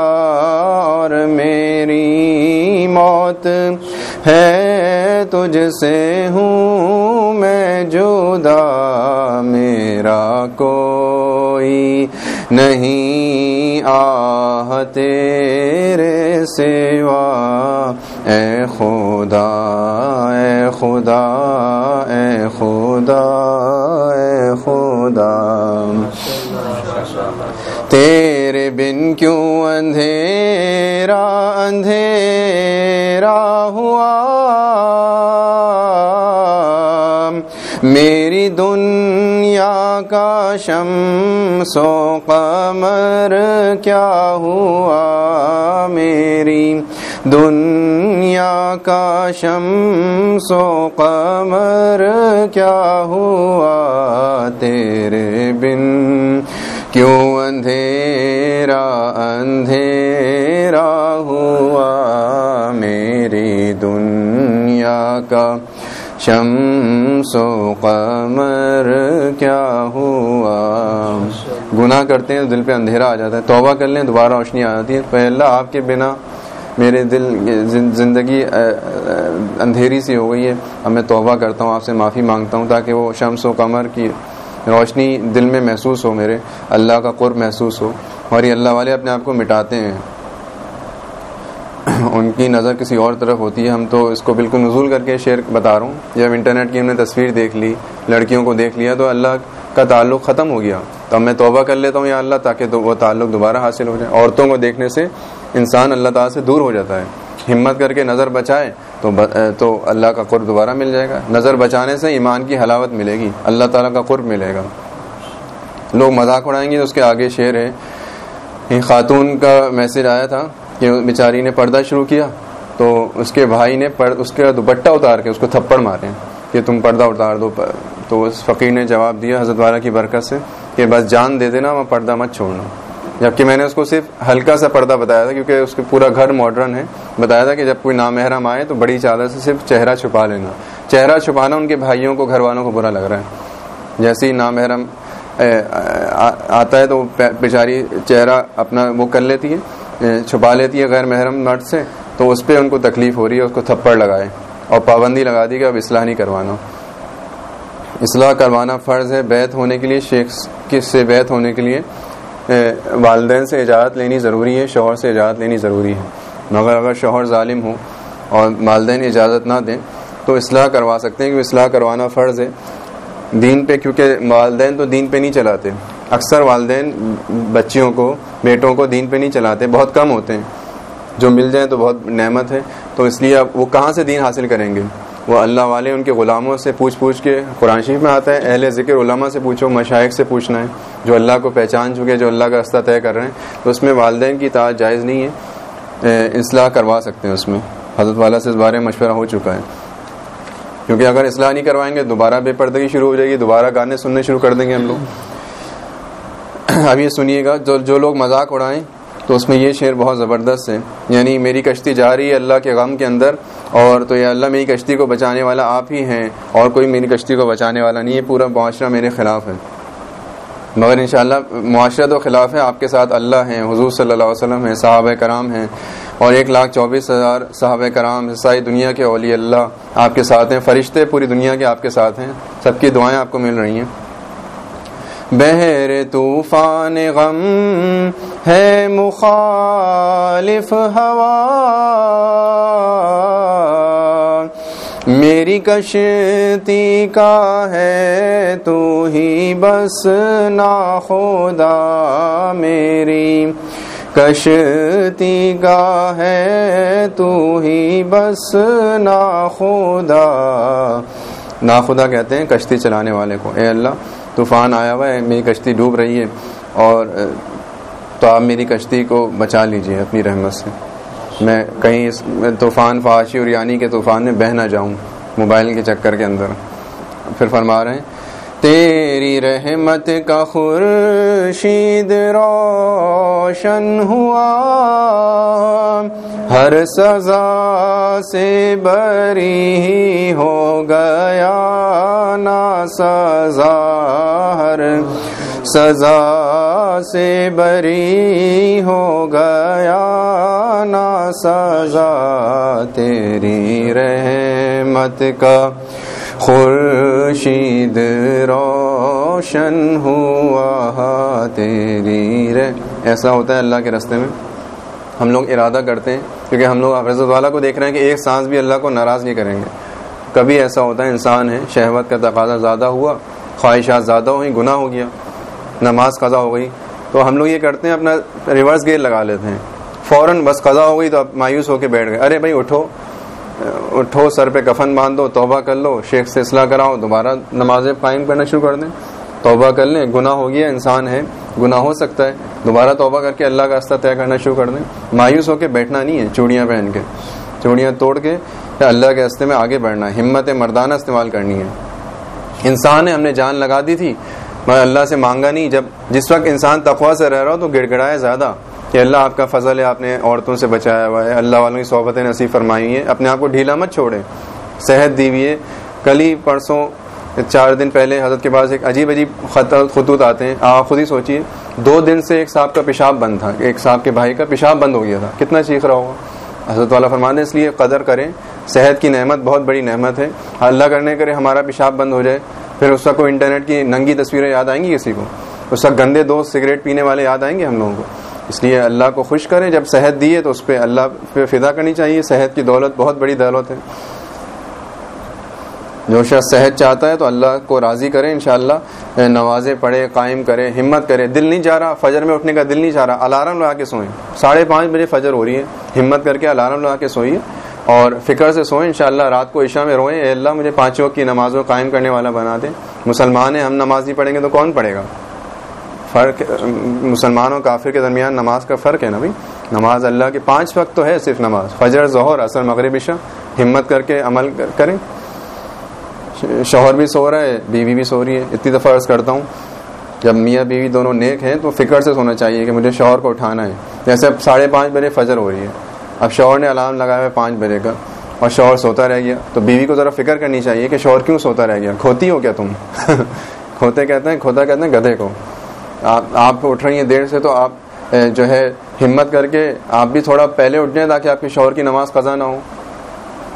اور میری موت ہے تجھ سے ہوں میں جدا، میرا کوئی نہیں آہ تیرے سوا۔ اے خدا اے خدا اے خدا اے خدا۔ تیرے بن کیوں اندھیرا اندھیرا؟ کا شم قمر، کیا ہوا میری؟ دنیا کا شم سو قمر، کیا ہوا تیرے بن؟ کیوں اندھیرا اندھیرا ہوا میری دنیا کا؟ شمس و قمر کیا ہوا؟ گناہ کرتے ہیں تو دل پہ اندھیرا آ جاتا ہے، توبہ کر لیں دوبارہ روشنی آ جاتی ہے۔ پہلے آپ کے بنا میرے دل زندگی اندھیری سی ہو گئی ہے۔ اب میں توبہ کرتا ہوں، آپ سے معافی مانگتا ہوں تاکہ وہ شمس و کمر کی روشنی دل میں محسوس ہو میرے، اللہ کا قرب محسوس ہو۔ اور یہ اللہ والے اپنے آپ کو مٹاتے ہیں۔ ان کی نظر کسی اور طرف ہوتی ہے، ہم تو اس کو بالکل نزول کر کے شیئر بتا رہا ہوں۔ جب انٹرنیٹ کی ہم نے تصویر دیکھ لی، لڑکیوں کو دیکھ لیا، تو اللہ کا تعلق ختم ہو گیا۔ تو اب میں توبہ کر لیتا ہوں یا اللہ، تاکہ وہ تعلق دوبارہ حاصل ہو جائے۔ عورتوں کو دیکھنے سے انسان اللہ تعالیٰ سے دور ہو جاتا ہے۔ ہمت کر کے نظر بچائے تو تو اللہ کا قرب دوبارہ مل جائے گا۔ نظر بچانے سے ایمان کی حلاوت ملے گی۔ اللہ تعالیٰ کا قرب ملے گا۔ لوگ مذاق اڑائیں گے اس کے آگے شعر ہے۔ خاتون کا میسج آیا تھا۔ کہ بیچاری نے پردہ شروع کیا تو اس کے بھائی نے اس کے دوپٹہ اتار کے اس کو تھپڑ مارے کہ تم پردہ اتار دو تو اس فقیر نے جواب دیا حضرت والا کی برکت سے کہ بس جان دے دینا وہ پردہ مت چھوڑنا۔ جبکہ میں نے اس کو صرف ہلکا سا پردہ بتایا تھا کیونکہ اس کے پورا گھر ماڈرن ہے۔ بتایا تھا کہ جب کوئی نامحرم آئے تو بڑی چادر سے صرف چہرہ چھپا لینا۔ چہرہ چھپانا ان کے بھائیوں کو گھر والوں کو برا لگ رہا ہے۔ جیسے ہی نامحرم آتا ہے تو بیچاری چہرہ اپنا وہ کر لیتی ہے۔ چھپا لیتی ہے غیر محرم مرد سے، تو اس پہ ان کو تکلیف ہو رہی ہے، اس کو تھپڑ لگائے۔ اور پابندی لگا دی کہ اب اصلاح نہیں کروانا۔ اصلاح کروانا فرض ہے بیت ہونے کے لیے، شیخ کس سے بیت ہونے کے لیے والدین سے اجازت لینی ضروری ہے، شوہر سے اجازت لینی ضروری ہے۔ مگر اگر شوہر ظالم ہو اور والدین اجازت نہ دیں، تو اصلاح کروا سکتے ہیں کہ اصلاح کروانا فرض ہے۔ دین پہ، کیونکہ والدین تو دین پہ نہیں چلاتے۔ اکثر والدین بچیوں کو، بیٹوں کو دین پہ نہیں چلاتے، بہت کم ہوتے ہیں۔ جو مل جائیں تو بہت نعمت ہے۔ تو اس لیے اب وہ کہاں سے دین حاصل کریں گے؟ وہ اللہ والے ان کے غلاموں سے پوچھ پوچھ کے قرآن شریف میں آتا ہے، اہل ذکر علماء سے پوچھو، مشائق سے پوچھنا ہے۔ جو اللہ کو پہچان چکے، جو اللہ کا رستہ طے کر رہے ہیں، تو اس میں والدین کی اطاعت جائز نہیں ہے۔ اصلاح کروا سکتے ہیں اس میں۔ حضرت والا سے اس بارے میں مشورہ ہو چکا ہے۔ کیونکہ اگر اصلاح نہیں کروائیں گے، دوبارہ بے پردگی شروع ہو جائے گی، دوبارہ گانے سننے شروع کر دیں گے ہم لوگ۔ اب یہ سنیے گا، جو جو لوگ مذاق اڑائیں، تو اس میں یہ شعر بہت زبردست ہے۔ یعنی میری کشتی جا رہی ہے اللہ کے غم کے اندر، اور تو یہ اللہ میری کشتی کو بچانے والا آپ ہی ہیں، اور کوئی میری کشتی کو بچانے والا نہیں ہے پورا معاشرہ میرے خلاف ہے۔ مگر انشاءاللہ معاشرہ تو خلاف ہے، آپ کے ساتھ اللہ ہیں، حضور صلی اللہ علیہ وسلم ہیں، صحابہ کرام ہیں، اور ایک لاکھ چوبیس ہزار صحابہ کرام حصائی دنیا کے اولی اللہ آپ کے ساتھ ہیں، فرشتے پوری دنیا کے آپ کے ساتھ ہیں، سب کی دعائیں آپ کو مل رہی ہیں۔ بہر طوفان غم ہے مخالف ہوا۔ میری کشتی کا ہے تو ہی بس نا خدا میری۔ کشتی کا ہے تو ہی بس نا خدا۔ نا خدا کہتے ہیں کشتی چلانے والے کو۔ اے اللہ طوفان آیا ہوا ہے، میری کشتی ڈوب رہی ہے اور تو آپ میری کشتی کو بچا لیجیے اپنی رحمت سے۔ میں کہیں اس طوفان فحاشی اور یعنی کے طوفان میں بہہ نہ جاؤں موبائل کے چکر کے اندر۔ پھر فرما رہے ہیں تیری رحمت کا خورشید روشن ہوا۔ ہر سزا سے بری ہی ہو گیا۔ نا سزا، ہر سزا سے بری ہو گیا۔ نا سزا، تیری رحمت کا خورشید روشن ہوا تیری رے۔ ایسا ہوتا ہے اللہ کے رستے میں۔ ہم لوگ ارادہ کرتے ہیں، کیونکہ ہم لوگ حفظ والا کو دیکھ رہے ہیں کہ ایک سانس بھی اللہ کو ناراض نہیں کریں گے۔ کبھی ایسا ہوتا ہے، انسان ہے، شہوت کا تقاضا زیادہ ہوا، خواہشات زیادہ ہوئی گناہ ہو گیا، نماز قضا ہو گئی۔ تو ہم لوگ یہ کرتے ہیں، اپنا ریورس گیئر لگا لیتے ہیں۔ فوراً بس قضا ہو گئی تو اب مایوس ہو کے بیٹھ گئے۔ ارے بھائی، اٹھو۔ اٹھو، سر پہ کفن باندھ دو توبہ کر لو، شیخ سے اصلاح کراؤ، دوبارہ نمازیں قائم کرنا شروع کر دیں۔ توبہ کر لیں، گناہ ہو گیا، انسان ہے، گناہ ہو سکتا ہے۔ دوبارہ توبہ کر کے اللہ کا راستہ طے کرنا شروع کر دیں۔ مایوس ہو کے بیٹھنا نہیں ہے، چوڑیاں پہن کے۔ چوڑیاں توڑ کے اللہ کے راستے میں آگے بڑھنا ہے ہمت مردانہ استعمال کرنی ہے۔ انسان ہے، ہم نے جان لگا دی تھی میں اللہ سے مانگا نہیں۔ جب جس وقت انسان تقوا سے رہ رہا ہو تو گڑ گڑائے زیادہ۔ کہ اللہ آپ کا فضل ہے، آپ نے عورتوں سے بچایا ہوا ہے۔ اللہ والوں کی صحبت نصیب فرمائی ہے اپنے آپ کو ڈھیلا مت چھوڑے صحت دی ہوئی ہے کل ہی پرسوں، چار دن پہلے حضرت کے پاس ایک عجیب عجیب خطوط آتے ہیں۔ آپ خود ہی سوچیے دو دن سے ایک صاحب کا پیشاب بند تھا۔ ایک صاحب کے بھائی کا پیشاب بند ہو گیا تھا۔ کتنا چیخ رہا ہوگا۔ حضرت والا فرمانے اس لیے قدر کریں۔ صحت کی نعمت بہت بڑی نعمت ہے۔ اللہ کرنے کرے ہمارا پیشاب بند ہو جائے۔ پھر اس وقت کوئی انٹرنیٹ کی ننگی تصویریں یاد آئیں گی کسی کو؟ اس وقت گندے دوست سگریٹ پینے والے یاد آئیں گے ہم لوگوں کو؟ اس لیے اللہ کو خوش کریں، جب صحت دیے تو اس پہ اللہ پہ فدا کرنی چاہیے۔ صحت کی دولت بہت بڑی دولت ہے۔ جو شخص صحت چاہتا ہے تو اللہ کو راضی کرے انشاءاللہ نوازے، پڑھے، قائم کرے، ہمت کرے۔ دل نہیں جا رہا فجر میں اٹھنے کا دل نہیں چاہ رہا، الارم لگا کے سوئیں۔ ساڑھے پانچ بجے فجر ہو رہی ہے، ہمت کر کے الارم لگا کے سوئیے۔ اور فکر سے سوئیں، انشاءاللہ، رات کو عشاء میں روئیں۔ اے اللہ، مجھے پانچوں کی نمازوں قائم کرنے والا بنا دے۔ مسلمان ہیں، ہم نماز نہیں پڑھیں گے تو کون پڑھے گا؟ فرق مسلمانوں کافر کے درمیان نماز کا فرق ہے نا بھائی؟ نماز اللہ کے پانچ وقت تو ہے صرف نماز۔ فجر، ظہر اصل مغرب، عشاء۔ ہمت کر کے عمل کریں۔ شوہر بھی سو رہا ہے، بیوی بھی سو رہی ہے۔ اتنی دفعہ عرض کرتا ہوں، جب میاں بیوی دونوں نیک ہیں تو فکر سے سونا چاہیے کہ مجھے شوہر کو اٹھانا ہے۔ جیسے اب ساڑھے پانچ بجے فجر ہو رہی ہے۔ اب شوہر نے الارم لگایا ہے پانچ بجے کا اور شوہر سوتا رہ گیا۔ تو بیوی کو ذرا فکر کرنی چاہیے کہ شوہر کیوں سوتا رہ گیا؟ کھوتی ہو کیا تم؟ کھوتے کہتے ہیں، کھوتا کہتے ہیں گدھے کو۔ آپ آپ اٹھ رہی ہیں دیر سے تو آپ جو ہے ہمت کر کے آپ بھی تھوڑا پہلے اٹھ جائیں تاکہ آپ کے شوہر کی نماز قضا نہ ہو۔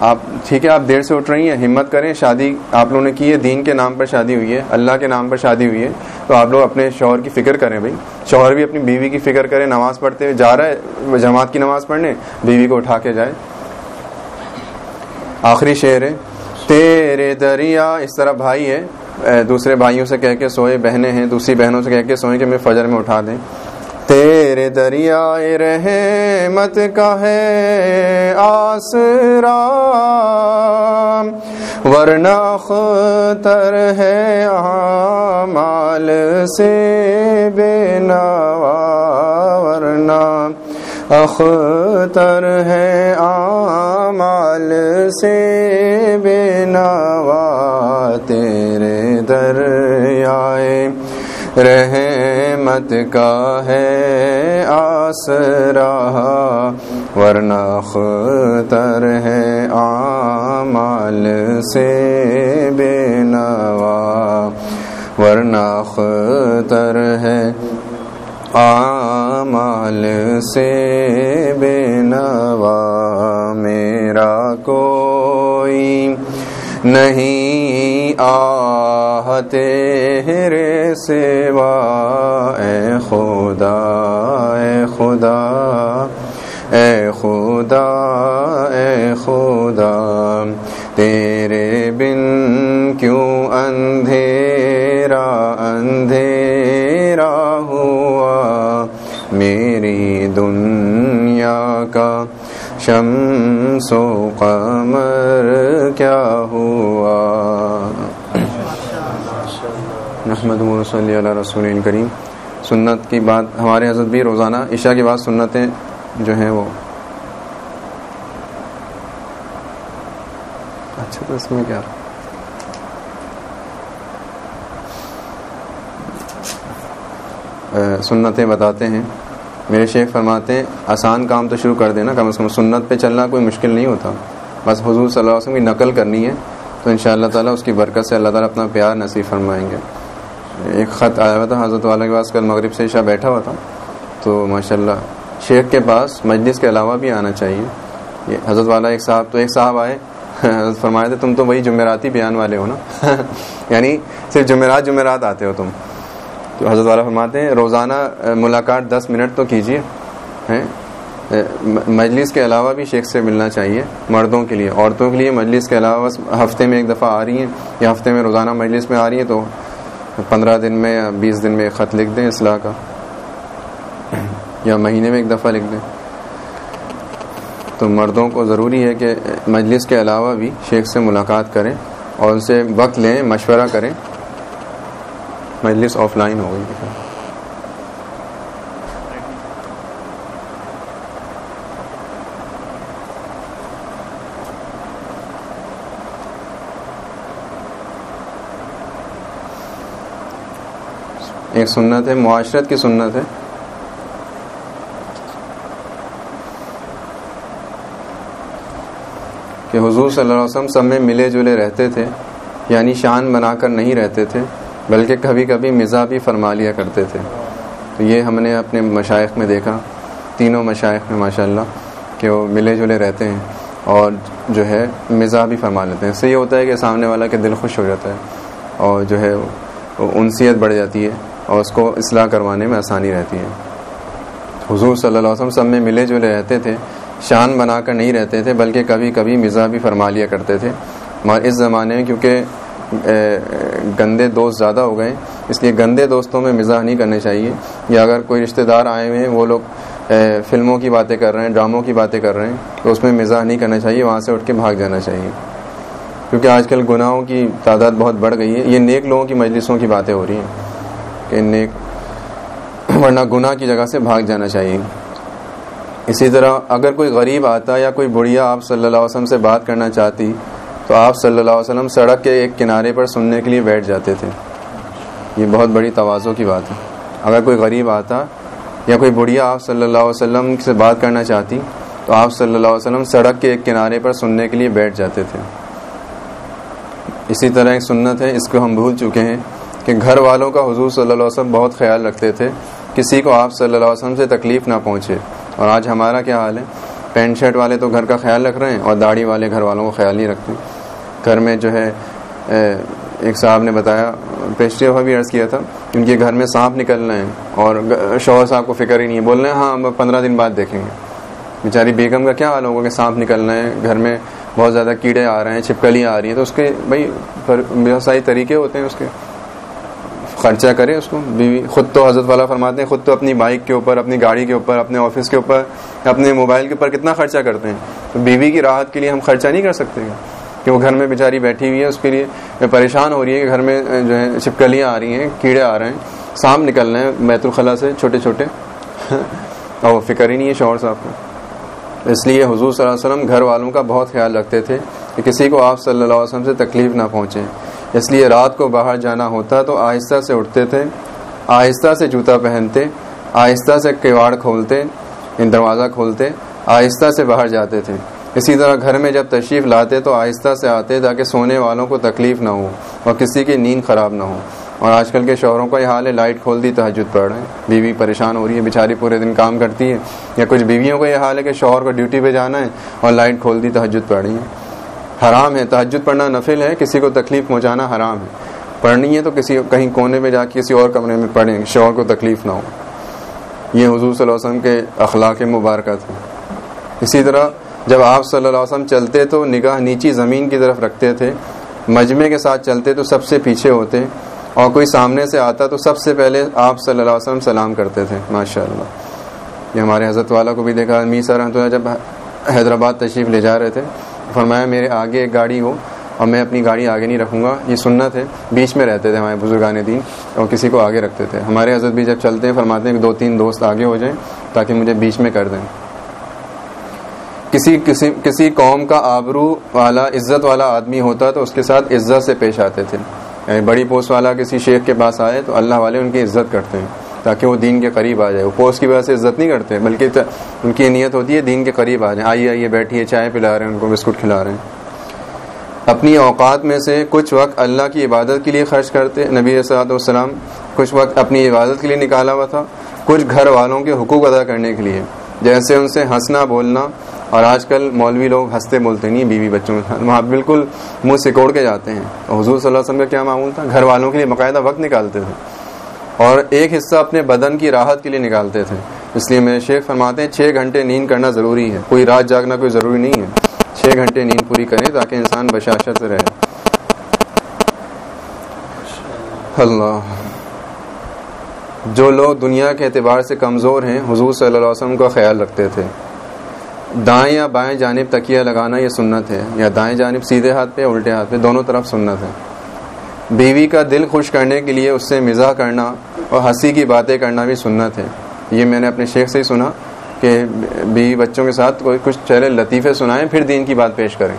آپ، ٹھیک ہے، آپ دیر سے اٹھ رہی ہیں، ہمت کریں، شادی آپ لوگوں نے کی ہے، دین کے نام پر شادی ہوئی ہے، اللہ کے نام پر شادی ہوئی ہے، تو آپ لوگ اپنے شوہر کی فکر کریں بھائی۔ شوہر بھی اپنی بیوی کی فکر کرے، نماز پڑھتے ہوئے جا رہا ہے، جماعت کی نماز پڑھنے، بیوی کو اٹھا کے جائے۔ آخری شعر ہے، تیرے دریا اس طرح بھائی ہے دوسرے بھائیوں سے کہہ کے سوئے بہنیں ہیں، دوسری بہنوں سے کہہ کے سوئے کہ میں فجر میں اٹھا دیں۔ تیرے دریا رحمت کا ہے آسرا ورنہ خطر ہے مال سے بے نوا، ورنہ اختر ہے آمال سے بے نوا۔ رحمت کا ہے آسرا، ورنہ خطر ہے آمال سے بے نوا، ورنہ خطر ہے آمال سے بے نوا، میرا کوئی نہیں آہ تیرے سوا، اے خدا اے خدا اے خدا اے خدا، تیرے بن کیوں اندھیرا اندھیرا ہوا؟ میری دنیا کا شمس و قمر کیا ہوا محمد صلی اللہ رسول کریم۔ سنت کی بات، ہمارے حضرت بھی روزانہ عشاء کے بعد سنتیں جو ہیں وہ۔ اچھا تو اس میں کیا؟ سنتیں بتاتے ہیں۔ میرے شیخ فرماتے ہیں، آسان کام تو شروع کر دینا، کم از کم سنت پہ چلنا کوئی مشکل نہیں ہوتا۔ بس حضور صلی اللہ علیہ وسلم کی نقل کرنی ہے، تو ان شاء اللہ تعالیٰ اس کی برکت سے اللہ تعالیٰ اپنا پیار نصیب فرمائیں گے۔ ایک خط آیا ہوا تھا، حضرت والا کے پاس کل مغرب سے عشاء بیٹھا ہوا تھا۔ تو ماشاء اللہ شیخ کے پاس مجلس کے علاوہ بھی آنا چاہیے۔ یہ حضرت والا ایک صاحب، تو ایک صاحب آئے۔ حضرت فرمائے تھے، تم تو وہی جمعراتی بیان والے ہو نا؟ یعنی صرف جمعرات جمعرات آتے ہو تم۔ تو حضرت والا فرماتے ہیں، روزانہ ملاقات دس منٹ تو کیجیے۔ مجلس کے علاوہ بھی شیخ سے ملنا چاہیے، مردوں کے لیے۔ عورتوں کے لیے مجلس کے علاوہ ہفتے میں ایک دفعہ آ رہی ہیں یا ہفتے میں روزانہ مجلس میں آ رہی ہیں تو پندرہ دن میں یا بیس دن میں خط لکھ دیں اصلاح کا۔ یا مہینے میں ایک دفعہ لکھ دیں۔ تو مردوں کو ضروری ہے کہ مجلس کے علاوہ بھی شیخ سے ملاقات کریں اور ان سے وقت لیں، مشورہ کریں۔ مجلس آف لائن ہو گئی۔ ایک سنت ہے، معاشرت کی سنت ہے۔ کہ حضور صلی اللہ علیہ وسلم سب میں ملے جلے رہتے تھے یعنی شان بنا کر نہیں رہتے تھے، بلکہ کبھی کبھی مزاح بھی فرما لیا کرتے تھے۔ تو یہ ہم نے اپنے مشائق میں دیکھا، تینوں مشائق میں ماشاء اللہ کہ وہ ملے جلے رہتے ہیں اور جو ہے مزاح بھی فرما لیتے ہیں۔ اس سے یہ ہوتا ہے کہ سامنے والا کے دل خوش ہو جاتا ہے اور جو ہے انسیت بڑھ جاتی ہے۔ اور اس کو اصلاح کروانے میں آسانی رہتی ہے۔ حضور صلی اللہ علیہ وسلم سب میں ملے جلے رہتے تھے، شان بنا کر نہیں رہتے تھے، بلکہ کبھی کبھی مزاح بھی فرما لیا کرتے تھے۔ مگر اس زمانے میں کیونکہ گندے دوست زیادہ ہو گئے، اس لیے گندے دوستوں میں مزاح نہیں کرنے چاہیے۔ یا اگر کوئی رشتہ دار آئے ہوئے ہیں، وہ لوگ فلموں کی باتیں کر رہے ہیں، ڈراموں کی باتیں کر رہے ہیں، تو اس میں مزاح نہیں کرنا چاہیے، وہاں سے اٹھ کے بھاگ جانا چاہیے۔ کیونکہ آج کل گناہوں کی تعداد بہت بڑھ گئی ہے، یہ نیک لوگوں کی مجلسوں کی باتیں ہو رہی ہیں۔ کہ نیک ورنہ گناہ کی جگہ سے بھاگ جانا چاہیے۔ اسی طرح اگر کوئی غریب آتا یا کوئی بڑھیا آپ صلی اللہ علیہ وسلم سے بات کرنا چاہتی تو آپ صلی اللہ علیہ وسلم سڑک کے ایک کنارے پر سننے کے لیے بیٹھ جاتے تھے۔ یہ بہت بڑی توازوں کی بات ہے۔ اگر کوئی غریب آتا یا کوئی بڑھیا آپ صلی اللہ علیہ وسلم سے بات کرنا چاہتی تو آپ صلی اللہ علیہ وسلم سڑک کے ایک کنارے پر سننے کے لیے بیٹھ جاتے تھے۔ اسی طرح ایک سنت ہے، اس کو ہم بھول چکے ہیں۔ کہ گھر والوں کا حضور صلی اللہ علیہ وسلم بہت خیال رکھتے تھے، کسی کو آپ صلی اللہ علیہ وسلم سے تکلیف نہ پہنچے۔ اور آج ہمارا کیا حال ہے؟ پینٹ شرٹ والے تو گھر کا خیال رکھ رہے ہیں اور داڑھی والے گھر والوں کو خیال نہیں رکھتے۔ گھر میں جو ہے ایک صاحب نے بتایا پیسٹری بھی عرض کیا تھا، ان کے گھر میں سانپ نکلنا ہے اور شوہر صاحب کو فکر ہی نہیں ہے۔ بول رہے ہیں ہاں ہم پندرہ دن بعد دیکھیں گے۔ بیچاری بیگم کا کیا حال ہوگا کہ سانپ نکلنا ہے، گھر میں بہت زیادہ کیڑے آ رہے ہیں چھپکلیاں آ رہی ہیں۔ تو اس کے بھائی بہت ساری طریقے ہوتے ہیں اس کے۔ خرچہ کرے اس کو۔ بیوی خود تو حضرت والا فرماتے ہیں، خود تو اپنی بائک کے اوپر، اپنی گاڑی کے اوپر، اپنے آفس کے اوپر، اپنے موبائل کے اوپر کتنا خرچہ کرتے ہیں۔ تو بیوی کی راحت کے لیے ہم خرچہ نہیں کر سکتے۔ کہ وہ گھر میں بیچاری بیٹھی ہوئی ہے، اس کے لیے پریشان ہو رہی ہے کہ گھر میں جو ہے چھپکلیاں آ رہی ہیں، کیڑے آ رہے ہیں۔ سام نکل رہے ہیں بیت الخلاء سے، چھوٹے چھوٹے۔ اور وہ فکر ہی نہیں ہے شوہر صاحب کو۔ اس لیے حضور صلی اللہ علیہ وسلم گھر والوں کا بہت خیال رکھتے تھے کہ کسی کو آپ صلی اللہ علیہ وسلم سے تکلیف نہ پہنچے۔ اس لیے رات کو باہر جانا ہوتا تو آہستہ سے اٹھتے تھے، آہستہ سے جوتا پہنتے، آہستہ سے کیواڑ کھولتے یعنی دروازہ کھولتے، آہستہ سے باہر جاتے تھے۔ اسی طرح گھر میں جب تشریف لاتے تو آہستہ سے آتے تاکہ سونے والوں کو تکلیف نہ ہو اور کسی کی نیند خراب نہ ہو۔ اور آج کل کے شوہروں کا یہ حال ہے، لائٹ کھول دی تحجد پڑ رہے ہیں۔ بیوی پریشان ہو رہی ہے، بیچاری پورے دن کام کرتی ہے۔ یا کچھ بیویوں کا یہ حال ہے کہ شوہر کو ڈیوٹی پہ جانا ہے اور لائٹ کھول دی تحجد پڑ رہی ہے حرام ہے تحجد پڑھنا نفل ہے، کسی کو تکلیف پہنچانا حرام ہے۔ پڑھنی ہے تو کسی کہیں کونے میں جا کے کسی اور کمرے میں پڑھیں شوہر کو تکلیف نہ ہو۔ یہ حضور صلی اللہ علیہ وسلم کے اخلاق مبارکہ تھے۔ اسی طرح جب آپ صلی اللہ علیہ وسلم چلتے تو نگاہ نیچی زمین کی طرف رکھتے تھے، مجمع کے ساتھ چلتے تو سب سے پیچھے ہوتے، اور کوئی سامنے سے آتا تو سب سے پہلے آپ صلی اللہ علیہ وسلم سلام کرتے تھے۔ ماشاء اللہ یہ ہمارے حضرت والا کو بھی دیکھا می سر جب حیدرآباد تشریف لے جا رہے تھے فرمایا میرے آگے ایک گاڑی ہو اور میں اپنی گاڑی آگے نہیں رکھوں گا۔ یہ سنت ہے۔ بیچ میں رہتے تھے ہمارے بزرگان دین اور کسی کو آگے رکھتے تھے۔ ہمارے حضرت بھی جب چلتے ہیں، فرماتے ہیں کہ دو تین دوست آگے ہو جائیں تاکہ مجھے بیچ میں کر دیں۔ کسی کسی کسی قوم کا آبرو والا، عزت والا آدمی ہوتا تو اس کے ساتھ عزت سے پیش آتے تھے۔ یعنی بڑی پوسٹ والا کسی شیخ کے پاس آئے تو اللہ والے ان کی عزت کرتے ہیں۔ تاکہ وہ دین کے قریب آ جائے۔ وہ پوسٹ کی وجہ سے عزت نہیں کرتے، بلکہ ان کی نیت ہوتی ہے دین کے قریب آ جائیں۔ آئیے آئیے، بیٹھیے، چائے پلا رہے ہیں، ان کو بسکٹ کھلا رہے ہیں۔ اپنی اوقات میں سے کچھ وقت اللہ کی عبادت کے لیے خرچ کرتے۔ نبی صلاحت والسلام کچھ وقت اپنی عبادت کے لیے نکالا ہوا تھا، کچھ گھر والوں کے حقوق ادا کرنے کے لیے۔ جیسے ان سے ہنسنا، بولنا، اور آج کل مولوی لوگ ہنستے بولتے نہیں، بیوی بچوں کے ساتھ۔ وہاں بالکل منہ سکوڑ کے جاتے ہیں۔ حضور صلی اللہ علیہ وسلم کا کیا معمول تھا؟ گھر والوں کے لیے باقاعدہ وقت نکالتے تھے۔ اور ایک حصہ اپنے بدن کی راحت کے لیے نکالتے تھے۔ اس لیے میرے شیخ فرماتے ہیں، چھ گھنٹے نیند کرنا ضروری ہے۔ کوئی رات جاگنا کوئی ضروری نہیں ہے۔ چھ گھنٹے نیند پوری کریں تاکہ انسان بشاشت رہے۔ اللہ۔ جو لوگ دنیا کے اعتبار سے کمزور ہیں، حضور صلی اللہ علیہ وسلم کا خیال رکھتے تھے۔ دائیں یا بائیں جانب تکیہ لگانا یہ سنت ہے، یا دائیں جانب سیدھے ہاتھ پہ، الٹے ہاتھ پہ، دونوں طرف سنت ہے۔ بیوی کا دل خوش کرنے کے لیے اس سے مزاح کرنا اور ہنسی کی باتیں کرنا بھی سنت ہے۔ یہ میں نے اپنے شیخ سے ہی سنا کہ بیوی بچوں کے ساتھ کوئی کچھ چہرے لطیفے سنائیں، پھر دین کی بات پیش کریں۔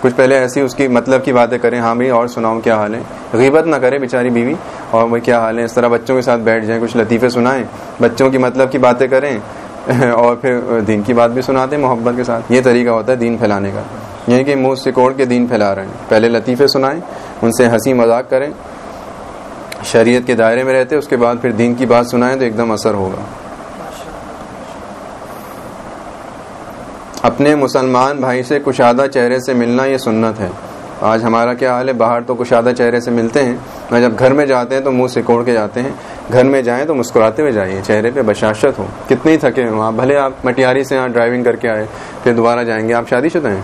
کچھ پہلے ایسی اس کی مطلب کی باتیں کریں ہاں بھائی، اور سناؤں کیا حال ہے۔ غیبت نہ کرے بیچاری بیوی، اور وہ کیا حال ہے؟ اس طرح بچوں کے ساتھ بیٹھ جائیں، کچھ لطیفے سنائیں، بچوں کی مطلب کی باتیں کریں، اور پھر دین کی بات بھی سناتے ہیں محبت کے ساتھ۔ یہ طریقہ ہوتا ہے دین پھیلانے کا۔ یعنی کہ منہ سکوڑ کے دین پھیلا رہے ہیں۔ پہلے لطیفے سنائیں ان سے ہنسی مذاق کریں۔ شریعت کے دائرے میں رہتے، اس کے بعد پھر دین کی بات سنائیں تو ایک دم اثر ہوگا۔ اپنے مسلمان بھائی سے کشادہ چہرے سے ملنا یہ سنت ہے۔ آج ہمارا کیا حال ہے؟ باہر تو کشادہ چہرے سے ملتے ہیں، اور جب گھر میں جاتے ہیں تو منہ سکوڑ کے جاتے ہیں۔ گھر میں جائیں تو مسکراتے ہوئے جائیے، چہرے پہ بشاشت ہو۔ کتنی تھکے ہوں آپ بھلے آپ مٹیاری سے یہاں ڈرائیونگ کر کے آئے، پھر دوبارہ جائیں گے۔ آپ شادی شدہ ہیں؟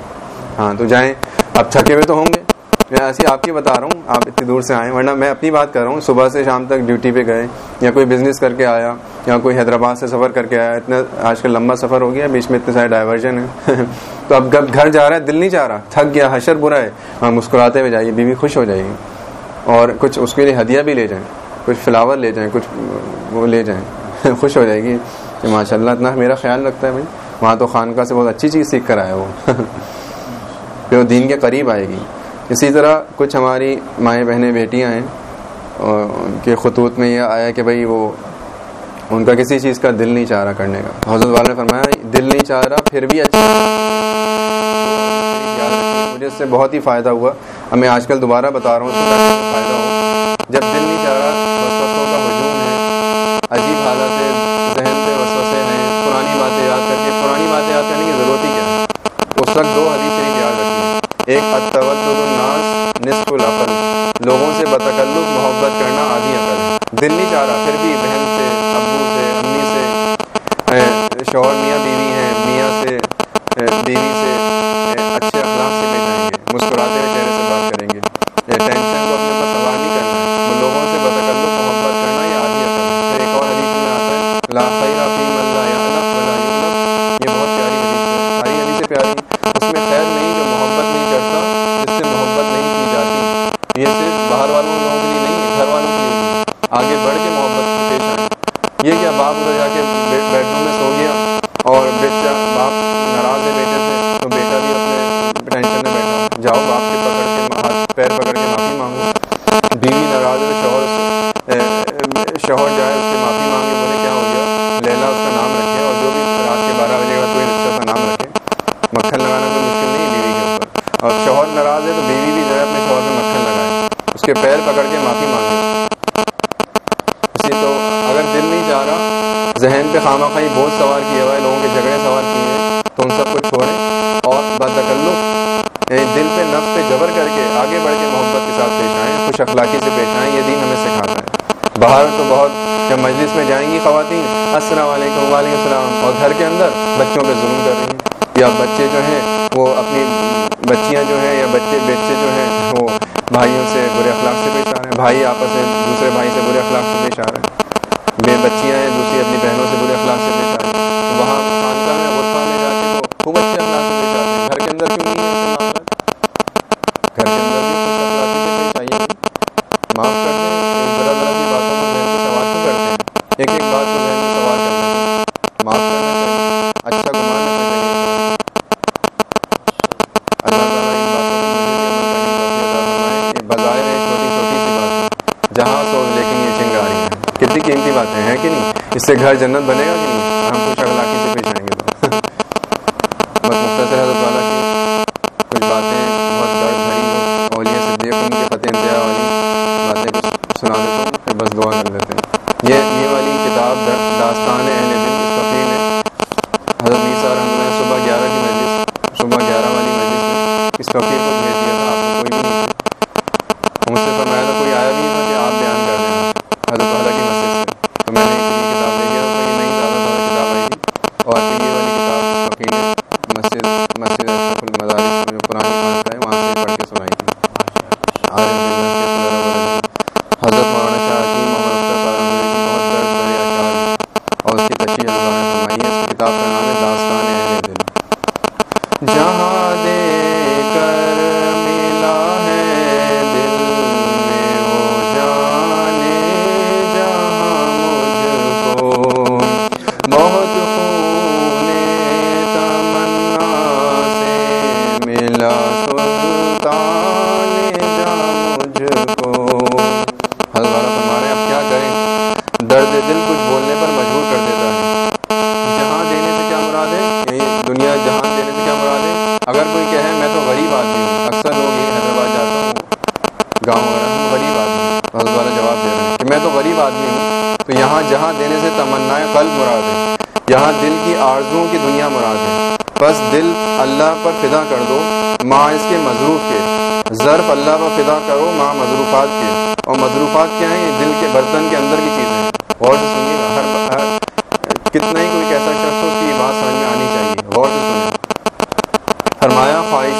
ہاں تو جائیں۔ اب تھکے ہوئے تو ہوں گے۔ میں ایسی آپ کی بتا رہا ہوں، آپ اتنی دور سے آئے، ورنہ میں اپنی بات کر رہا ہوں، صبح سے شام تک ڈیوٹی پہ گئے، یا کوئی بزنس کر کے آیا، یا کوئی حیدرآباد سے سفر کر کے آیا، اتنا آج کل لمبا سفر ہو گیا، بیچ میں اتنے سارے ڈائیورژن ہیں۔ تو اب جب گھر جا رہا ہے، دل نہیں چاہ رہا، تھک گیا، حشر برا ہے وہاں مسکراتے ہوئے جائیے، بیوی خوش ہو جائے گی اور کچھ اس کے لیے ہدیہ بھی لے جائیں، کچھ فلاور لے جائیں، کچھ وہ لے جائیں، خوش ہو جائے گی۔ کہ ماشاء اللہ اتنا میرا خیال رکھتا ہے بھائی، وہاں تو خانقاہ سے بہت اچھی چیز سیکھ کر آیا وہ۔ پھر وہ دین کے قریب آئے گی۔ اسی طرح کچھ ہماری مائیں بہنیں بیٹیاں ہیں کہ خطوط میں یہ آیا کہ بھائی وہ ان کا کسی چیز کا دل نہیں چاہ رہا کرنے کا۔ حضرت والا نے فرمایا دل نہیں چاہ رہا، پھر بھی اچھا۔ مجھے اس سے بہت ہی فائدہ ہوا۔ اب میں آج کل دوبارہ بتا رہا ہوں فائدہ ہو۔ جب دل نہیں چاہ رہا، وسوسوں کا ہجوم ہے۔ عجیب حالت ہے، ذہن پہ وسوسے ہیں۔ پرانی باتیں یاد کر کے پرانی باتیں یاد کرنے کی ضرورت ہی کیا ہے؟ اس وقت دو حدیث شریف یاد رکھیے۔ ایک بتکلف محبت کرنا آدھی عقل ہے۔ دل نہیں چاہ رہا، پھر بھی بہن سے، ابو سے، امی سے شوہر میاں السلام علیکم، وعلیکم السلام۔ اور گھر کے اندر بچوں پہ ظلم کر رہی ہیں۔ یا بچے جو ہیں، وہ اپنی بچیاں جو ہیں، یا بچے بچے جو ہیں، وہ بھائیوں سے برے اخلاق سے پیش آ رہے ہیں۔ بھائی آپس میں دوسرے بھائی سے برے اخلاق سے پیش آ رہے ہیں۔ بے بچیاں ہیں، دوسری اپنی بہنوں سے برے اخلاق سے پیش آ رہی ہیں۔ تو وہاں خانقاہ میں، غرفہ میں جا کے تو خوب اچھے اخلاق سے پیش آتے ہیں۔ گھر کے اندر کیوں نہیں ہے؟ گھر کے اندر بھی خوش اخلاقی سے پیش آئیے معاف کر دیں ذرا ذرا کی باتوں کو ذہن پہ سوال کیوں کرتے ہیں۔ ایک ایک بات کو ہیں کہ نہیں؟ اس سے گھر جنت بنے گا کہ نہیں؟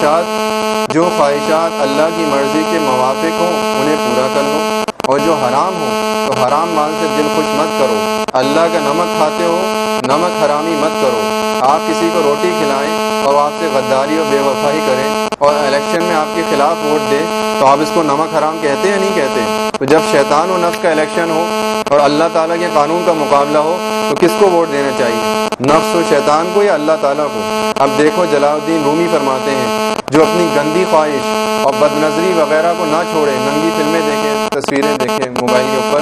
خواہشات، جو خواہشات اللہ کی مرضی کے موافق ہوں، انہیں پورا کر لو۔ اور جو حرام ہو تو حرام مال سے دل خوش مت کرو۔ اللہ کا نمک کھاتے ہو، نمک حرامی مت کرو۔ آپ کسی کو روٹی کھلائیں اور آپ سے غداری اور بے وفائی کریں اور الیکشن میں آپ کے خلاف ووٹ دے تو آپ اس کو نمک حرام کہتے یا نہیں کہتے؟ تو جب شیطان و نفس کا الیکشن ہو اور اللہ تعالیٰ کے قانون کا مقابلہ ہو، تو کس کو ووٹ دینا چاہیے؟ نفس و شیطان کو یا اللہ تعالیٰ کو؟ اب دیکھو جلال الدین رومی فرماتے ہیں جو اپنی گندی خواہش اور بد نظری وغیرہ کو نہ چھوڑے، ننگی فلمیں دیکھیں تصویریں دیکھیں موبائل کے اوپر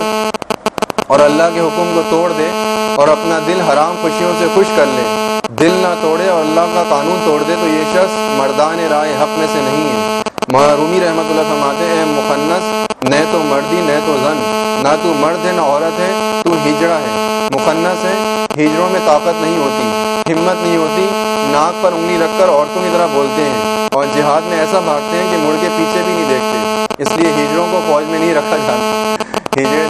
اور اللہ کے حکم کو توڑ دے اور اپنا دل حرام خوشیوں سے خوش کر لے۔ دل نہ توڑے اور اللہ کا قانون توڑ دے تو یہ شخص مردان رائے حق میں سے نہیں ہے۔ محرومی رحمت اللہ فرماتے اے مخنص نہ تو مردی، نہ تو زن۔ نہ تو مرد ہے، نہ عورت ہے، تو ہجڑا ہے۔ مخنص ہے ہجڑوں میں طاقت نہیں ہوتی، ہمت نہیں ہوتی، ناک پر انگلی رکھ کر عورتوں کی طرح بولتے ہیں۔ اور جہاد میں ایسا بھاگتے ہیں کہ مڑ کے پیچھے بھی نہیں دیکھتے۔ اس لیے ہجڑوں کو فوج میں نہیں رکھا جاتا۔ ہجڑے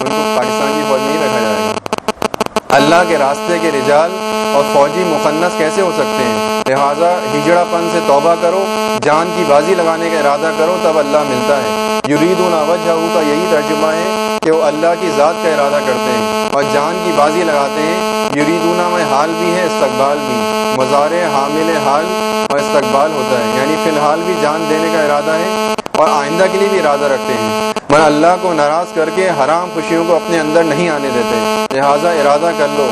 ان کو پاکستان کی فوج میں نہیں رکھا جائے گا۔ اللہ کے راستے کے رجال اور فوجی مخنص کیسے ہو سکتے ہیں؟ لہٰذا ہجڑا پن سے توبہ کرو، جان کی بازی لگانے کا ارادہ کرو، تب اللہ ملتا ہے۔ یرید وجہ کا یہی ترجمہ ہے کہ وہ اللہ کی ذات کا ارادہ کرتے ہیں اور جان کی بازی لگاتے ہیں۔ یریدونا میں حال بھی ہے، استقبال بھی۔ مزار حامل حال اور استقبال ہوتا ہے۔ یعنی فی الحال بھی جان دینے کا ارادہ ہے اور آئندہ کے لیے بھی ارادہ رکھتے ہیں۔ من اللہ کو ناراض کر کے حرام خوشیوں کو اپنے اندر نہیں آنے دیتے۔ لہٰذا ارادہ کر لو۔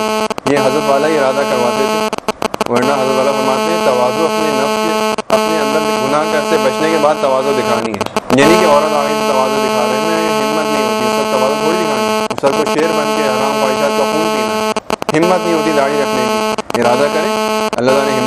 یہ حضرت والا ہی ارادہ کرواتے تھے۔ ورنہ حضرت والا فرماتے ہیں توازو اپنے نفس کے اپنے اندر گناہ کر سے بچنے کے بعد توازو دکھانی ہے۔ یعنی کہ عورت آگے توازو دکھا رہے ہیں ہمت نہیں ہوتی، اس وقت توازو تھوڑی دکھانی ہے۔ سر کو شیر بن کے حرام خواہشات کا خون پینا ہمت نہیں ہوتی داڑھی رکھنے کی۔ ارادہ کریں۔ اللہ تعالیٰ نے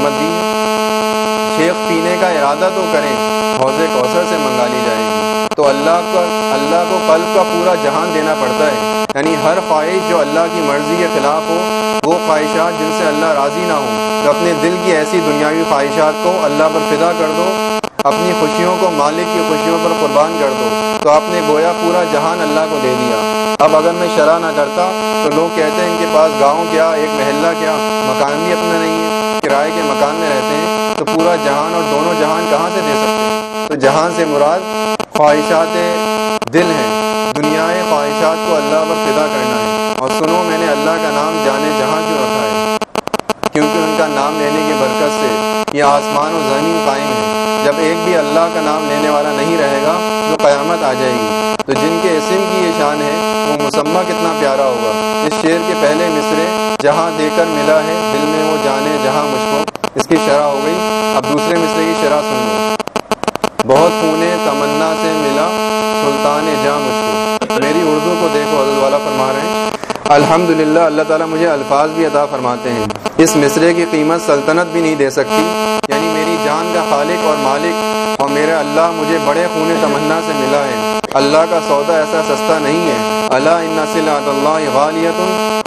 شیخ پینے کا ارادہ تو کریں، حوض کوثر سے منگا لی جائے گی۔ تو اللہ کا، اللہ کو قلب کا پورا جہان دینا پڑتا ہے۔ یعنی ہر خواہش جو اللہ کی مرضی کے خلاف ہو، وہ خواہشات جن سے اللہ راضی نہ ہو۔ تو اپنے دل کی ایسی دنیاوی خواہشات کو اللہ پر فدا کر دو۔ اپنی خوشیوں کو مالک کی خوشیوں پر قربان کر دو۔ تو آپ نے گویا پورا جہان اللہ کو دے دیا۔ اب اگر میں شرح نہ کرتا، تو لوگ کہتے ہیں ان کے پاس گاؤں کیا، ایک محلہ کیا، مکان بھی اپنا نہیں ہے۔ کرائے کے مکان میں رہتے ہیں، تو پورا جہان اور دونوں جہان کہاں سے دے سکتے ہیں؟ تو جہان سے مراد خواہشات دل ہیں۔ دنیا خواہشات کو اللہ پر فدا کرنا ہے۔ اور سنو، میں نے اللہ کا نام جانے جہاں کیوں رکھا ہے؟ کیونکہ ان کا نام لینے کی برکت سے یہ آسمان و زمین قائم ہے جب ایک بھی اللہ کا نام لینے والا نہیں رہے گا، تو قیامت آ جائے گی۔ تو جن کے اسم کی یہ شان ہے وہ مسمہ کتنا پیارا ہوگا۔ اس شعر کے پہلے مصرے جہاں دے کر ملا ہے، دل میں وہ جانے جہاں مجھ کو۔ اس کی شرح ہو گئی۔ اب دوسرے مصرے کی شرح سن لو۔ بہت پونے تمنا سے ملا سلطان جہاں مجھ کو۔ میری اردو کو دیکھو، حضرت والا فرما رہے ہیں۔ الحمد للہ اللہ تعالیٰ مجھے الفاظ بھی عطا فرماتے ہیں۔ اس مصرے کی قیمت سلطنت بھی نہیں دے سکتی۔ یعنی میری جان کا خالق اور مالک اور میرا اللہ مجھے بڑے خون تمنا سے ملا ہے۔ اللہ کا سودا ایسا سستا نہیں ہے۔ اللہ اللہ غالیت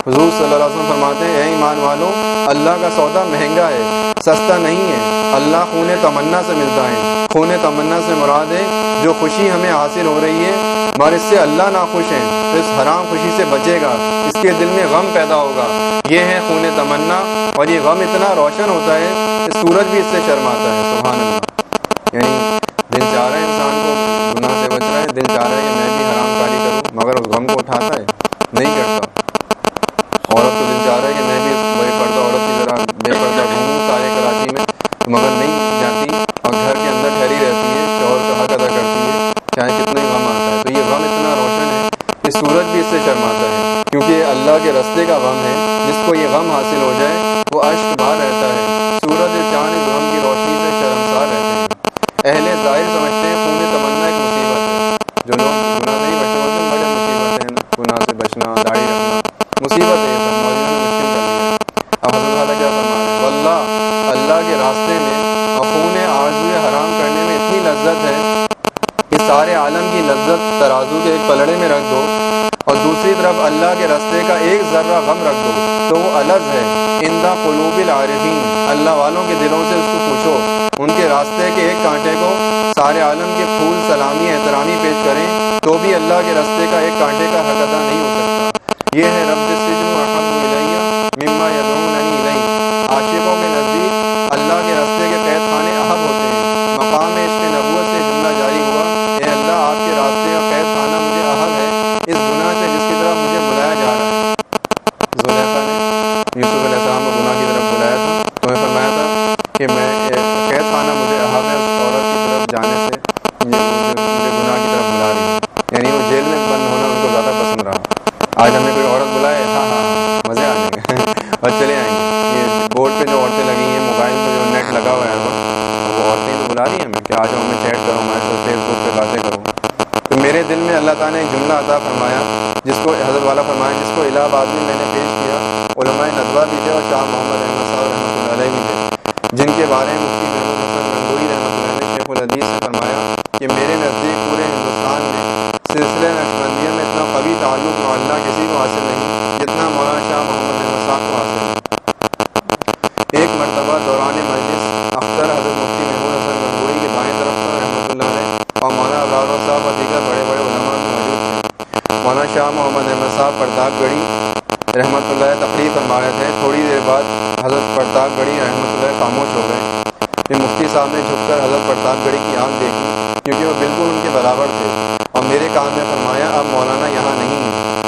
حضور صلی اللہ علیہ وسلم فرماتے ہیں، اے ایمان والو، اللہ کا سودا مہنگا ہے، سستا نہیں ہے۔ اللہ خون تمنا سے ملتا ہے۔ خون تمنا سے مراد ہے، جو خوشی ہمیں حاصل ہو رہی ہے۔ مگر اس سے اللہ ناخوش ہیں، تو اس حرام خوشی سے بچے گا، اس کے دل میں غم پیدا ہوگا۔ یہ ہے خون تمنا، اور یہ غم اتنا روشن ہوتا ہے، کہ سورج بھی اس سے شرماتا ہے۔ سبحان اللہ۔ یعنی دل چاہ رہا ہے انسان کو، گناہ سے بچ رہا ہے، دل چاہ رہا ہے اٹھاتا ہے۔ نہیں کرتا۔ عورت کو دل چاہ رہا ہے کہ میں بھی اس بے پردہ عورت کی طرح بے پردہ گھوموں سارے کراچی میں۔ مگر نہیں جاتی۔ اور گھر کے اندر ٹھہری رہتی ہے، شوہر کا حق ادا کرتی ہے۔ چاہے کتنے غم آتا ہے۔ تو یہ غم اتنا روشن ہے کہ سورج بھی اس سے شرماتا ہے۔ کیونکہ یہ اللہ کے رستے کا غم ہے۔ جس کو یہ غم حاصل ہو جائے، وہ اشک باہر رہتا ہے۔ سورج چاند اس غم کی روشنی سے شرمسار رہتے ہیں۔ اہل ظاہر لوگوں سے اس کو پوچھو۔ ان کے راستے کے ایک کانٹے کو سارے عالم کے پھول، سلامی، احترامی پیش کریں تو بھی اللہ کے راستے کا ایک کانٹے کا حق ادا نہیں ہو سکتا۔ یہ ہے رب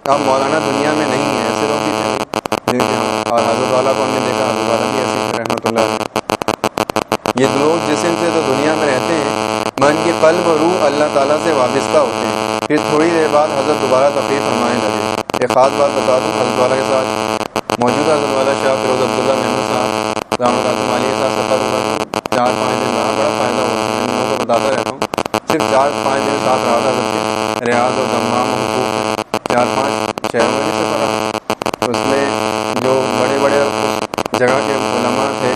کہا مولانا دنیا میں نہیں ہے، صرف ہی اور حضرت والا کو ہم نے دیکھا، حضرت والا بھی ایسے رحمۃ اللہ یہ لوگ جسم سے تو دنیا میں رہتے ہیں من کے قلب و روح اللہ تعالیٰ سے وابستہ ہوتے ہیں۔ پھر تھوڑی دیر بعد حضرت دوبارہ تفریح فرمانے لگے۔ ایک خاص بات بتا دوں، حضرت والا کے ساتھ موجودہ حضرت والا شاہ فیروز عبداللہ محمد صاحب رام اللہ مالی کے ساتھ سفر ہوا چار پانچ دن رہا، بڑا فائدہ ہوا۔ میں ان کو بتاتا رہتا ہوں۔ صرف چار پانچ دن ساتھ رہا تھا۔ چیرمنی سے پڑھا اس میں جو بڑے بڑے جگہ کے علماء تھے،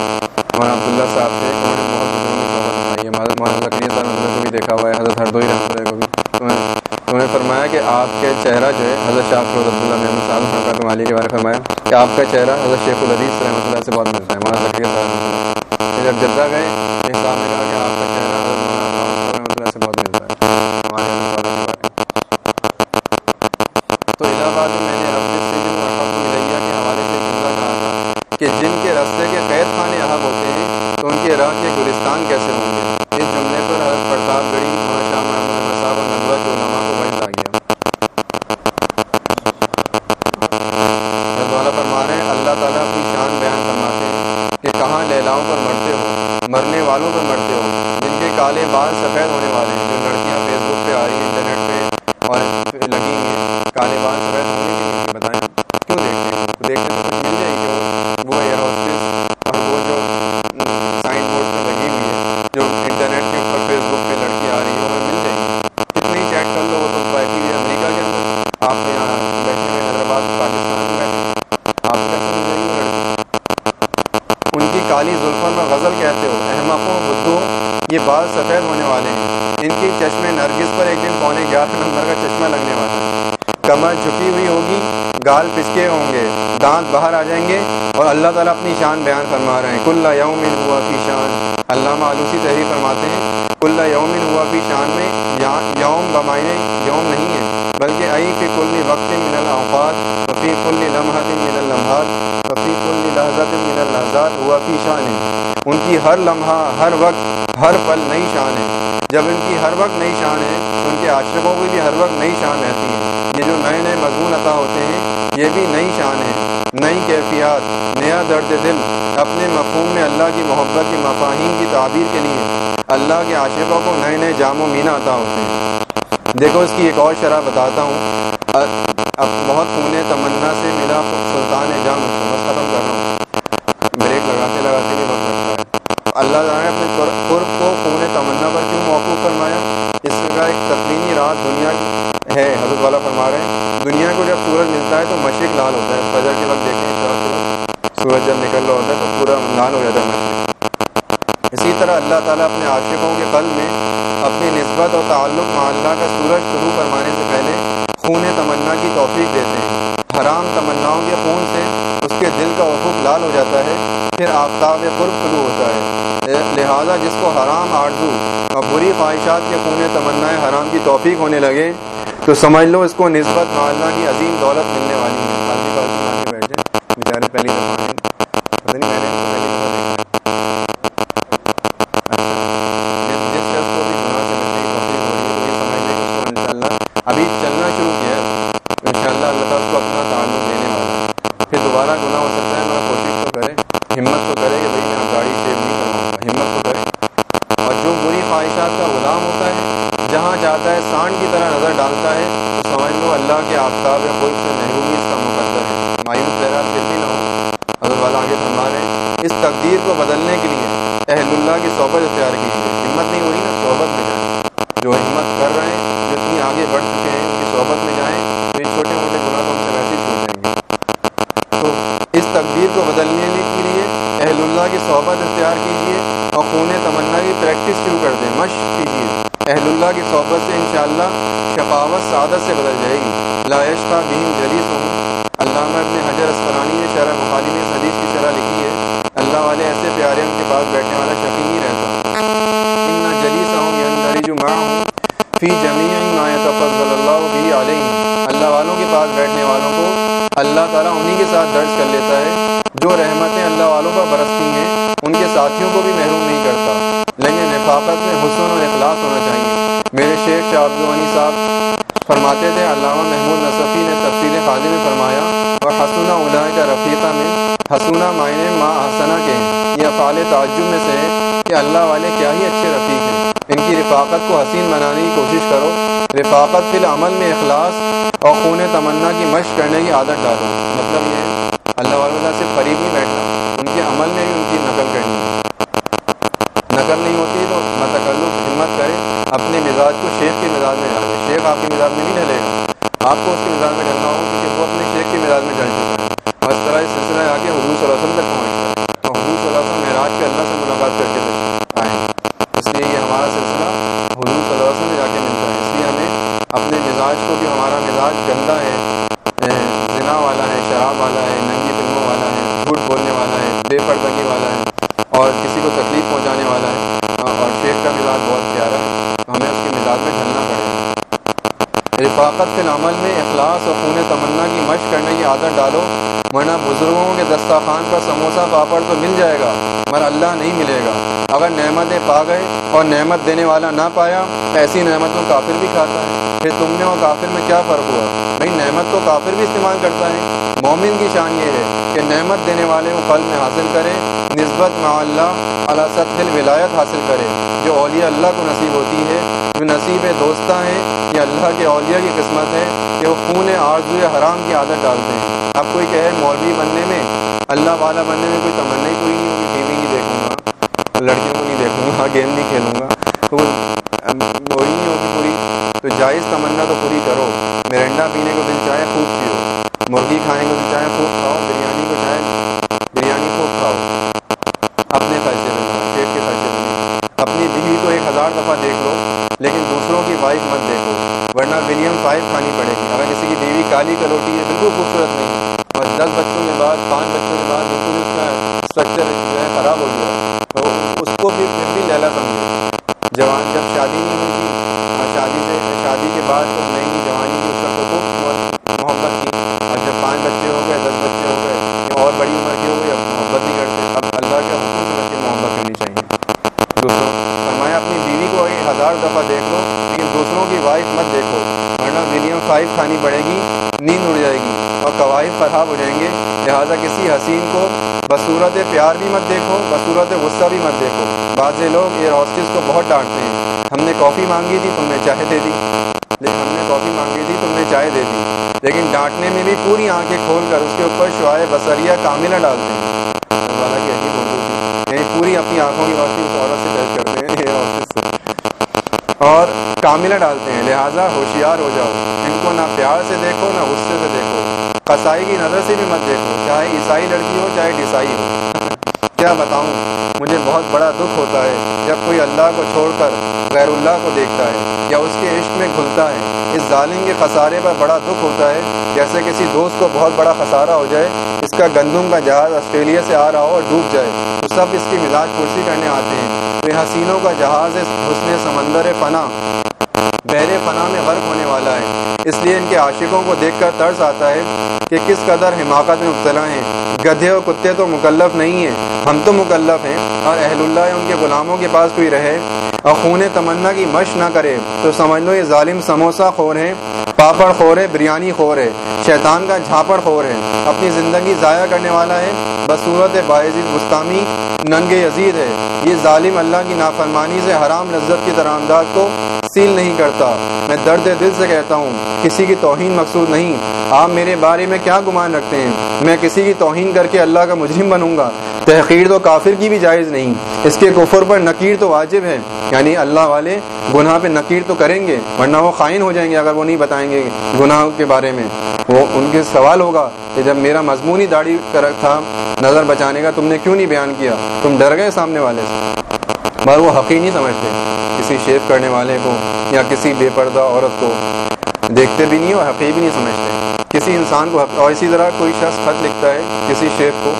مولانا عبداللہ صاحب تھے، انہوں نے بہت بزرگوں نے صحبت بتائی ہے۔ مولانا زکری صاحب نے کو بھی دیکھا ہوا ہے، حضرت ہردوئی رحمۃ اللہ کو بھی۔ انہوں نے فرمایا کہ آپ کے چہرہ جو ہے، حضرت شاہ فروز عبداللہ محمد صاحب رحمۃ اللہ علیہ کے بارے فرمایا کہ آپ کا چہرہ حضرت شیخ العدیث رحمۃ اللہ سے بہت ملتا ہے۔ مولانا کل یوم ہوا فی شان۔ علامہ آلوسی تحریر فرماتے ہیں، کل یوم ہوا فی شان میں یوم بمائنے یوم نہیں ہے، بلکہ ائی فی کل وقت من الاوقات وفی کل لمحہ من اللمحات وفی کل لحظت من اللحظات ہوا فی شان ہے۔ ان کی ہر لمحہ، ہر وقت، ہر پل نئی شان ہے۔ جب ان کی ہر وقت نئی شان ہے ان کے عاشقوں کی بھی ہر وقت نئی شان رہتی ہے۔ یہ جو نئے نئے مضمون عطا ہوتے ہیں، یہ بھی نئی شان ہے، نئی کیفیات، نیا درد دل۔ اپنے مفہوم میں اللہ کی محبت کے مفاہین کی تعبیر کے لیے اللہ کے عاشقوں کو نئے نئے جام و مینا عطا ہوتے ہیں۔ دیکھو اس کی ایک اور شرح بتاتا ہوں۔ بہت فون لہٰذا جس کو حرام آرزو اور بری خواہشات کے خون تمنا حرام کی توفیق ہونے لگے تو سمجھ لو اس کو نسبت مالنا کی عظیم دولت ملنے والی ہے۔ nadie, قابل تعجب میں سے ہے کہ اللہ والے کیا ہی اچھے رفیق ہیں۔ ان کی رفاقت کو حسین بنانے کی کوشش کرو۔ رفاقت فی العمل میں اخلاص اور خون تمنا کی مشق کرنے کی عادت ڈالو۔ مطلب یہ اللہ والے سے قریب نہیں بیٹھ ان کے عمل میں بھی ان کی نقل کرنی ہے نقل نہیں ہوتی تو متکلف ہمت کرے اپنے مزاج کو شیخ کے مزاج میں ڈالے شیخ آپ کے مزاج میں نہیں ڈلے گا آپ کو اس کے مزاج میں ڈلنا ہو کیونکہ وہ اپنے شیخ کے مزاج میں ڈل چکا ہے اور اس طرح اس سلسلہ آ کے حضور صلی اللہ علیہ وسلم تک پہنچتا ہے اور حضور صلی اللہ علیہ وسلم معراج پہ اللہ سے ملاقات کر کے آئے اس لیے یہ ہمارا سلسلہ حضور صلی اللہ علیہ وسلم میں جا کے ملتا ہے اس لیے ہمیں اپنے مزاج کو بھی ہمارا مزاج گندا ہے زنا والا ہے شراب والا ہے ننگی فلموں والا ہے جھوٹ بولنے والا ہے بے پردگی والا ہے اور کسی کو تکلیف پہنچانے والا ہے اور شیخ کا مزاج بہت پیارا ہے تو ہمیں اس کے مزاج میں ڈھلنا پڑے گا رفاقت کے عمل میں اخلاص اور خون تمنا کی مشق کرنے کی عادت ڈالو ورنہ بزرگوں کے دستاخان پر سموسہ پاپڑ تو مل جائے گا مگر اللہ نہیں ملے گا اگر نعمتیں پا گئے اور نعمت دینے والا نہ پایا، ایسی نعمتوں کافر بھی کھاتا ہے۔ پھر تم نے اور کافر میں کیا فرق ہوا؟ بھائی، نعمت تو کافر بھی استعمال کرتا ہے۔ مومن کی شان یہ ہے کہ نعمت دینے والے کو پھل میں حاصل کرے، نسبت مع اللہ اللہ سطح ولایت حاصل کرے، جو اولیاء اللہ کو نصیب ہوتی ہے، جو نصیب دوستہ ہیں، یہ اللہ کے اولیاء کی قسمت ہے کہ وہ خون آرزو حرام کی عادت ڈالتے ہیں۔ اب کوئی کہے مولوی بننے میں، اللہ والا بننے میں کوئی تمنا ہی کوئی نہیں ہوگی ٹی وی نہیں دیکھوں گا، لڑکیوں کو نہیں دیکھوں گا، گیم نہیں کھیلوں گا۔ تو وہی نہیں ہوگی پوری، تو جائز تمنا تو پوری کرو۔ مرنڈا پینے کو دل چاہے خوب پیو۔ مرغی کھانے کو دل چاہے خوب کھاؤ، بریانی کو چاہے بریانی خوب کھاؤ۔ اپنے خرچے میں پیٹ کے خرچے میں اپنی بیوی کو ایک ہزار دفعہ دیکھ لو، لیکن دوسروں کی وائف مت دیکھو، ورنہ ولیم فائف کھانی پڑے گی۔ اگر کسی کی بیوی کالی کلوٹی ہے، بالکل خوبصورت نہیں۔ اور دس بچوں کے بعد، پانچ بچوں کے بعد، بالکل اس کا اسٹرکچر جو ہے خراب ہو گیا۔ تو اس کو بھی پھر بھی لیلا سمجھو جوان جب شادی نہیں ہوئی شادی سے شادی کے بعد تو نئی نئی جوانی کی اس کا تو خوب محبت کی اور جب پانچ بچے ہو گئے، دس بچے ہو گئے یا اور بڑی عمر کی ہو گئی اب محبت نہیں کرتے۔ اب اللہ کے حکم سمجھ کے محبت کرنی چاہیے۔ دوستوں فرمایا، اپنی بیوی کو ایک ہزار دفعہ دیکھ لو، لیکن دوسروں کی وائف مت دیکھو، ورنہ ولیم فائف کھانی پڑے گی، نیند اڑ جائے گی، اور قواعد خراب ہو جائیں گے۔ لہٰذا کسی حسین کو بصورت پیار بھی مت دیکھو، بصورت غصہ بھی مت دیکھو۔ بعض لوگ ایئر ہاسٹس کو بہت ڈانٹتے ہیں۔ ہم نے کافی مانگی تھی، تم نے چائے دے دی۔ لیکن ہم نے کافی مانگی تھی، تم نے چائے دے دی۔ لیکن ڈانٹنے میں بھی پوری آنکھیں کھول کر اس کے اوپر شعائے بصریہ کاملہ ڈالتے ہیں۔ والا کی عجیب اردو تھی یعنی پوری اپنی آنکھوں کی روشنی اس عورت سے درج کرتے ہیں ایئر ہاسٹس سے اور کاملہ ڈالتے ہیں، لہٰذا ہوشیار ہو جاؤ۔ ان کو نہ پیار سے دیکھو، نہ غصے سے دیکھو۔ قصائی کی نظر سے بھی مت دیکھو، چاہے عیسائی لڑکی ہو، چاہے ڈیسائی ہو۔ کیا بتاؤں، مجھے بہت بڑا دکھ ہوتا ہے جب کوئی اللہ کو چھوڑ کر غیر اللہ کو دیکھتا ہے یا اس کے عشق میں کھلتا ہے۔ اس ظالم کے خسارے پر بڑا دکھ ہوتا ہے، جیسے کسی دوست کو بہت بڑا خسارہ ہو جائے، اس کا گندم کا جہاز آسٹریلیا سے آ رہا ہو اور ڈوب جائے۔ تو سب اس کی مزاج پرسی کرنے آتے ہیں۔ تو حسینوں کا جہاز حسن سمندر فنا۔ بحر فنا میں غرق ہونے والا ہے۔ اس لیے ان کے عاشقوں کو دیکھ کر طرز آتا ہے کہ کس قدر حماقت میں مبتلا ہیں۔ گدھے اور کتے تو مکلف نہیں ہیں۔ ہم تو مکلف ہیں اور اہل اللہ ان کے غلاموں کے پاس کوئی رہے۔ اور خون تمنا کی مش نہ کرے۔ تو سمجھ لو یہ ظالم سموسہ خور ہے پاپڑ خور ہے بریانی خور ہے شیطان کا جھاپڑ خور ہے اپنی زندگی ضائع کرنے والا ہے۔ بصورت باعث مستانی ننگ یزید ہے۔ یہ ظالم اللہ کی نافرمانی سے حرام لذت کی طرح کو سیل نہیں کرتا۔ میں درد دل سے کہتا ہوں، کسی کی توہین مقصود نہیں۔ آپ میرے بارے میں کیا گمان رکھتے ہیں؟ میں کسی کی توہین کر کے اللہ کا مجرم بنوں گا۔ تحقیر تو کافر کی بھی جائز نہیں۔ اس کے کفر پر نکیر تو واجب ہے۔ یعنی اللہ والے گناہ پہ نکیر تو کریں گے، ورنہ وہ خائن ہو جائیں گے اگر وہ نہیں بتائیں گے گناہ کے بارے میں۔ وہ ان کے سوال ہوگا کہ جب میرا مضمونی داڑھی تھا، نظر بچانے کا تم نے کیوں نہیں بیان کیا؟ تم ڈر گئے سامنے والے سے۔ مگر وہ حقیق نہیں سمجھتے۔ کسی شیف کرنے والے کو یا کسی بے پردہ عورت کو دیکھتے بھی نہیں اور حقیق بھی نہیں سمجھتے۔ کسی انسان کو اور اسی طرح کوئی شخص خط لکھتا ہے، کسی شیف کو۔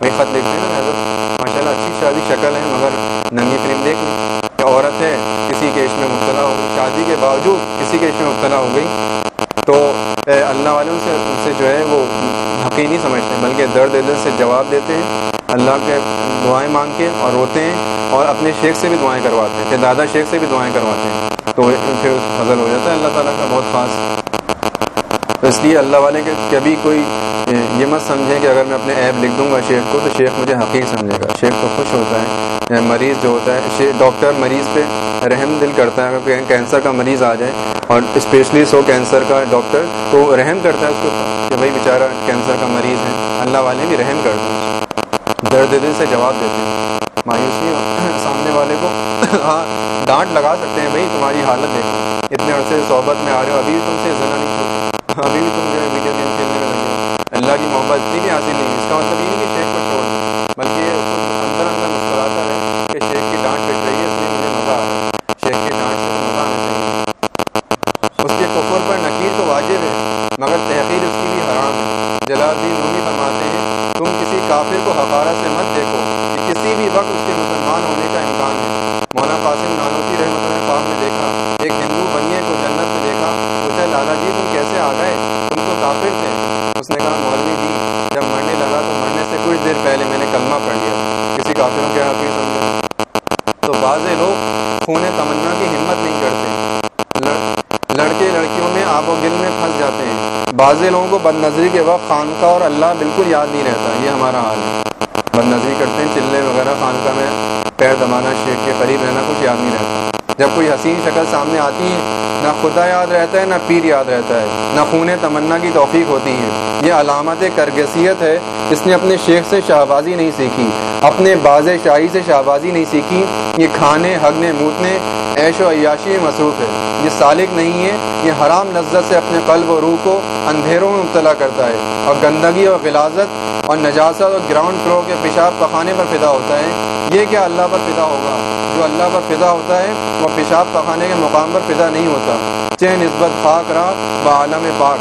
وہی خط لکھتے ہیں نا ماشاء اللہ اچھی شادی شکل ہے، مگر ننگی فلم دیکھ لی یا عورت ہے، کسی کے عشق میں مبتلا ہو گئی۔ شادی کے باوجود کسی کے عشق میں مبتلا ہو گئی۔ تو اللہ والوں سے، ان سے جو ہے وہ حقیق نہیں سمجھتے، بلکہ درد دل سے جواب دیتے ہیں۔ اللہ کے دعائیں مانگ کے اور روتے ہیں اور اپنے شیخ سے بھی دعائیں کرواتے ہیں، پھر دادا شیخ سے بھی دعائیں کرواتے ہیں۔ تو پھر فضل ہو جاتا ہے، اللہ تعالیٰ کا بہت خاص۔ تو اس لیے اللہ والے کے کبھی کوئی یہ مت سمجھیں کہ اگر میں اپنے ایپ لکھ دوں گا شیخ کو، تو شیخ مجھے حقیق سمجھے گا۔ شیخ تو خوش ہوتا ہے مریض جو ہوتا ہے ڈاکٹر مریض پہ رحم دل کرتا ہے۔ اگر کینسر کا مریض آ جائے اور اسپیشلسٹ ہو کینسر کا ڈاکٹر، تو رحم کرتا ہے اس کو کہ بھائی بیچارہ کینسر کا مریض ہے، اللہ والے بھی رحم کرتے ہیں درد دل سے جواب دیتے ہیں۔ مایوسی سامنے والے کو ہاں ڈانٹ لگا سکتے ہیں، بھائی تمہاری حالت دیکھو۔ اتنے عرصے صحبت میں آ رہے ہو، ابھی بھی تم سے زنا نہیں چھوڑ۔ ابھی بھی تم جو ہے ویڈیو گیم کھیلنے میں لگے ہو۔ اللہ کی محبت، اتنی بھی حاصل نہیں اس کا مطلب یہ نہیں کہ شیخ کو چھوڑ بلکہ اندر اندر مسکراتا ہے کہ شیخ کی ڈانٹ پٹ رہی ہے اس لیے مجھے مزہ آ رہا ہے شیخ کی ڈانٹ سے مزہ آنا چاہیے اس کے کفر پر نکیر تو واجب ہے مگر تحقیر اس کی بھی حرام ہے جلال الدین رومی فرماتے ہیں تم کسی کافر کو حقارت سے مت دیکھو کسی بھی وقت اس کے مسلمان ہونے کا امکان ہے مولانا قاسم نانوتی رحمۃ اللہ خواب میں دیکھا ایک ہندو بنیے کو جنت میں دیکھا پوچھا لالا جی تم کیسے آ گئے تم تو کافر تھے اس نے کہا مولوی جی جب مرنے لگا تو مرنے سے کچھ دیر پہلے میں نے کلمہ پڑھ لیا کسی کافروں کے حقیق سمجھا تو بعض لوگ خون تمنا کی ہمت نہیں کرتے لڑکے لڑکیوں میں آب و گل میں پھنس جاتے ہیں بعض لوگوں کو بد نظری کے وقت اللہ بالکل یاد نہیں رہتا، یہ ہمارا حال ہے۔ بد نظری کرتے ہیں، چلے وغیرہ، خانقاہ میں پیر دمانا شیخ کے قریب رہنا کچھ یاد نہیں رہتا۔ جب کوئی حسین شکل سامنے آتی ہے نہ خدا یاد رہتا ہے، نہ پیر یاد رہتا ہے، نہ خون تمنا کی توفیق ہوتی ہے یہ علامت کرگسیت ہے، اس نے اپنے شیخ سے شہبازی نہیں سیکھی، اپنے باز شاہی سے شہبازی نہیں سیکھی۔ یہ کھانے، ہگنے، موتنے عیش و عیاشی میں مصروف ہے۔ یہ سالک نہیں ہے، یہ حرام لذت سے اپنے قلب و روح کو اندھیروں میں مبتلا کرتا ہے اور گندگی اور غلازت اور نجاست اور گراؤنڈ فلور کے پیشاب پخانے پر فدا ہوتا ہے۔ یہ کیا اللہ پر فدا ہوگا؟ جو اللہ پر فدا ہوتا ہے، وہ پیشاب پخانے کے مقام پر فدا نہیں ہوتا۔ چہ نسبت خاک رہا ب عالم پاک۔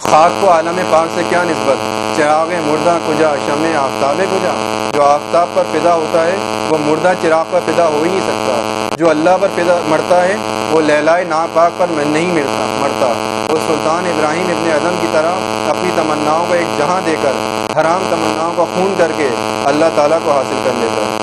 خاک کو عالم پاک سے کیا نسبت؟ چراغ مردہ کجا شم آفتاب کجا۔ جو آفتاب پر فدا ہوتا ہے، وہ مردہ چراغ پر فدا ہو ہی نہیں سکتا۔ جو اللہ پر فدا مرتا ہے، وہ لہلائے ناپاک پر نہیں مرتا مرتا۔ وہ سلطان ابراہیم ابن عدم کی طرح اپنی تمناؤں کو ایک جہاں دے کر، حرام تمناؤں کا خون کر کے اللہ تعالیٰ کو حاصل کر لیتا ہے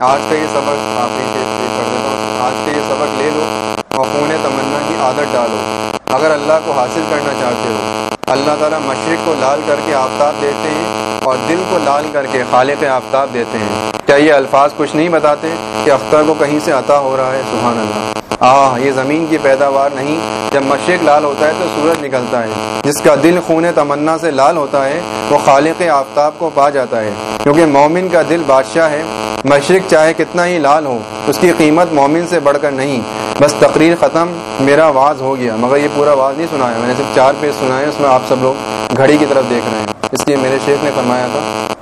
آج کا یہ سبق آپ کر دیتا ہوں آج کا یہ سبق لے لو اور خون تمنا کی عادت ڈالو اگر اللہ کو حاصل کرنا چاہتے ہو، اللہ تعالیٰ مشرق کو لال کر کے آفتاب دیتے ہیں اور دل کو لال کر کے خالق آفتاب دیتے ہیں۔ کیا یہ الفاظ کچھ نہیں بتاتے کہ اختر کو کہیں سے عطا ہو رہا ہے؟ سبحان اللہ۔ آہ، یہ زمین کی پیداوار نہیں۔ جب مشرق لال ہوتا ہے تو سورج نکلتا ہے۔ جس کا دل خون تمنا سے لال ہوتا ہے، وہ خالق آفتاب کو پا جاتا ہے۔ کیونکہ مومن کا دل بادشاہ ہے، مشرق چاہے کتنا ہی لال ہو، اس کی قیمت مومن سے بڑھ کر نہیں۔ بس تقریر ختم، میرا آواز ہو گیا۔ مگر یہ پورا آواز نہیں سنایا۔ میں نے صرف چار پیج سنائے، اس میں آپ سب لوگ گھڑی کی طرف دیکھ رہے ہیں۔ اس لیے میرے شیخ نے فرمایا تھا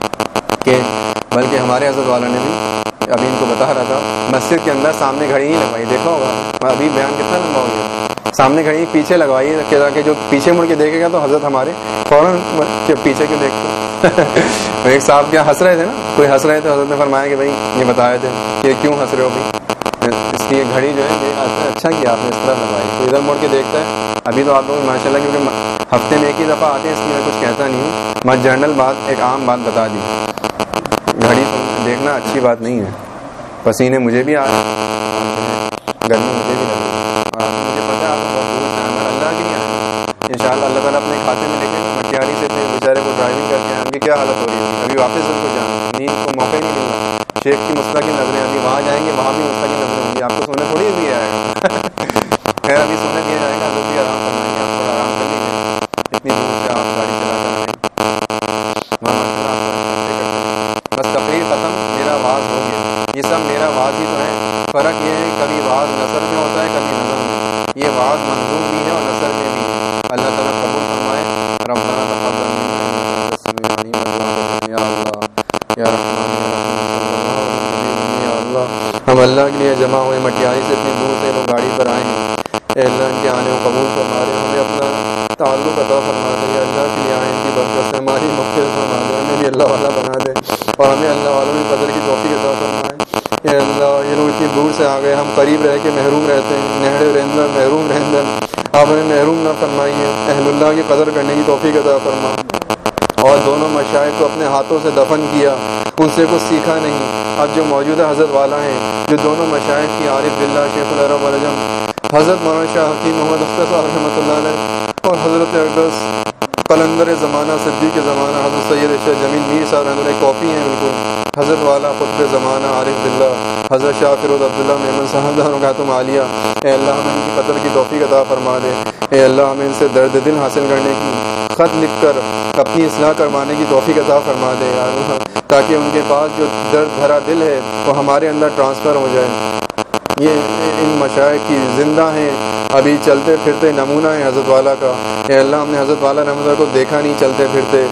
کہ بلکہ ہمارے حضرت والا نے بھی ابھی ان کو بتا رہا تھا۔ مسجد کے اندر سامنے گھڑی نہیں لگوائی، دیکھا ہوگا۔ ابھی بیان کتنا لمبا ہو گیا۔ سامنے گھڑی پیچھے لگوائی کہ جو پیچھے مڑ کے دیکھے گا تو حضرت ہمارے فوراً پیچھے کیوں دیکھتے ایک صاحب کیا ہنس رہے تھے نا؟ کوئی ہنس رہے تھے؟ حضرت نے فرمایا کہ بھائی، یہ بتایا تھے کہ کیوں ہنس رہے ہو بھائی؟ اس لیے گھڑی جو ہے، یہ اچھا کیا آپ نے اس طرح لگوائی؟ تو ادھر مڑ کے دیکھتا ہے؟ ابھی تو آپ لوگ ماشاء اللہ، کیونکہ ہفتے میں ایک ہی دفعہ آتے ہیں، اس لیے میں کچھ کہتا نہیں ہوں۔ میں جنرل بات، ایک عام بات بتا دی۔ گھڑی دیکھنا اچھی بات نہیں ہے۔ پسینے مجھے بھی آ گرمی مجھے بھی لگے مجھے پتا آپ اللہ کی نہیں ان شاء اللہ اللہ تعالیٰ اپنے کھاتے میں لے کے مٹیاری سے اتنے بیچارے کو ڈرائیونگ کرتے ہیں ان کی کیا حالت ہو رہی ہے؟ ابھی واپس ان کو جانا نیند کو موقع ہی نہیں مل رہا شیخ کی مسئلہ کی نظریں ابھی وہاں جائیں گے، وہاں بھی مسئلہ کی نظریں ہوں گی۔ آپ کو سونے تھوڑی دیا ہے خیر ابھی سونے دیا جائے گا تو بھی آرام کرنا ہے آپ کو آرام کر لیجیے اتنی دور سے آپ گاڑی چلا کر بس تقریر ختم میرا آواز ہو گیا یہ سب میرا آواز ہی تو ہے فرق یہ ہے کبھی آواز نثر میں ہوتا ہے کبھی نظر میں یہ آواز منظوم بھی ہے اور نثر میں بھی ہے اللہ تعالیٰ قبول فرمائے رمضان ہم اللہ کے لیے جمع ہوئے مٹیائی سے اتنی دور سے لوگ گاڑی پر آئے ہیں اے اللہ ان کے آنے کو قبول فرما دے ہمیں اپنا تعلق عطا فرما دے اللہ کے لیے آئے ان کی برکت سے، ہماری مختلف فرما دے، ہمیں بھی اللہ والا بنا دے۔ اور ہمیں اللہ والوں کی قدر کی توفیق عطا فرمائے۔ اے اللہ، یہ لوگ اتنی دور سے آ گئے، ہم قریب رہ کے محروم رہتے ہیں۔ نہڑے رہندر محروم رہندر آپ ہمیں محروم نہ فرمائیے، اہل اللہ کی قدر کرنے کی توفیق عطا فرما۔ اور دونوں مشاہد کو اپنے ہاتھوں سے دفن کیا، ان سے کچھ سیکھا نہیں۔ اب جو موجودہ حضرت والا ہیں، جو دونوں مشاہد کی عارف بلّہ شیخ الرب الرجم حضرت مولانا شاہ حکیم محمد اختر صاحب رحمۃ اللہ علیہ، اور حضرت اقدس قلندر زمانہ، صدیق زمانہ، حضرت سید شاہ جمیل میر صاحب رحمۃ اللہ کاپی ہیں بالکل۔ حضرت والا خطب زمانہ، عارف بلّہ حضرت شاہ فروز عبداللہ محمد صاحب خاتم عالیہ۔ اے اللہ ہمیں ان کی قدر کی توفیق عطا فرما دے۔ اے اللہ ہمیں ان سے درد دل حاصل کرنے کی خط لکھ کر اپنی اصلاح کروانے کی توفیق عطا فرما دے۔ تاکہ ان کے پاس جو درد بھرا دل ہے وہ ہمارے اندر ٹرانسفر ہو جائے۔ یہ ان مشاعر کی زندہ ہیں۔ ابھی چلتے پھرتے نمونہ ہے حضرت والا کا۔ اے اللہ ہم نے حضرت والا نمونہ کو دیکھا نہیں چلتے پھرتے۔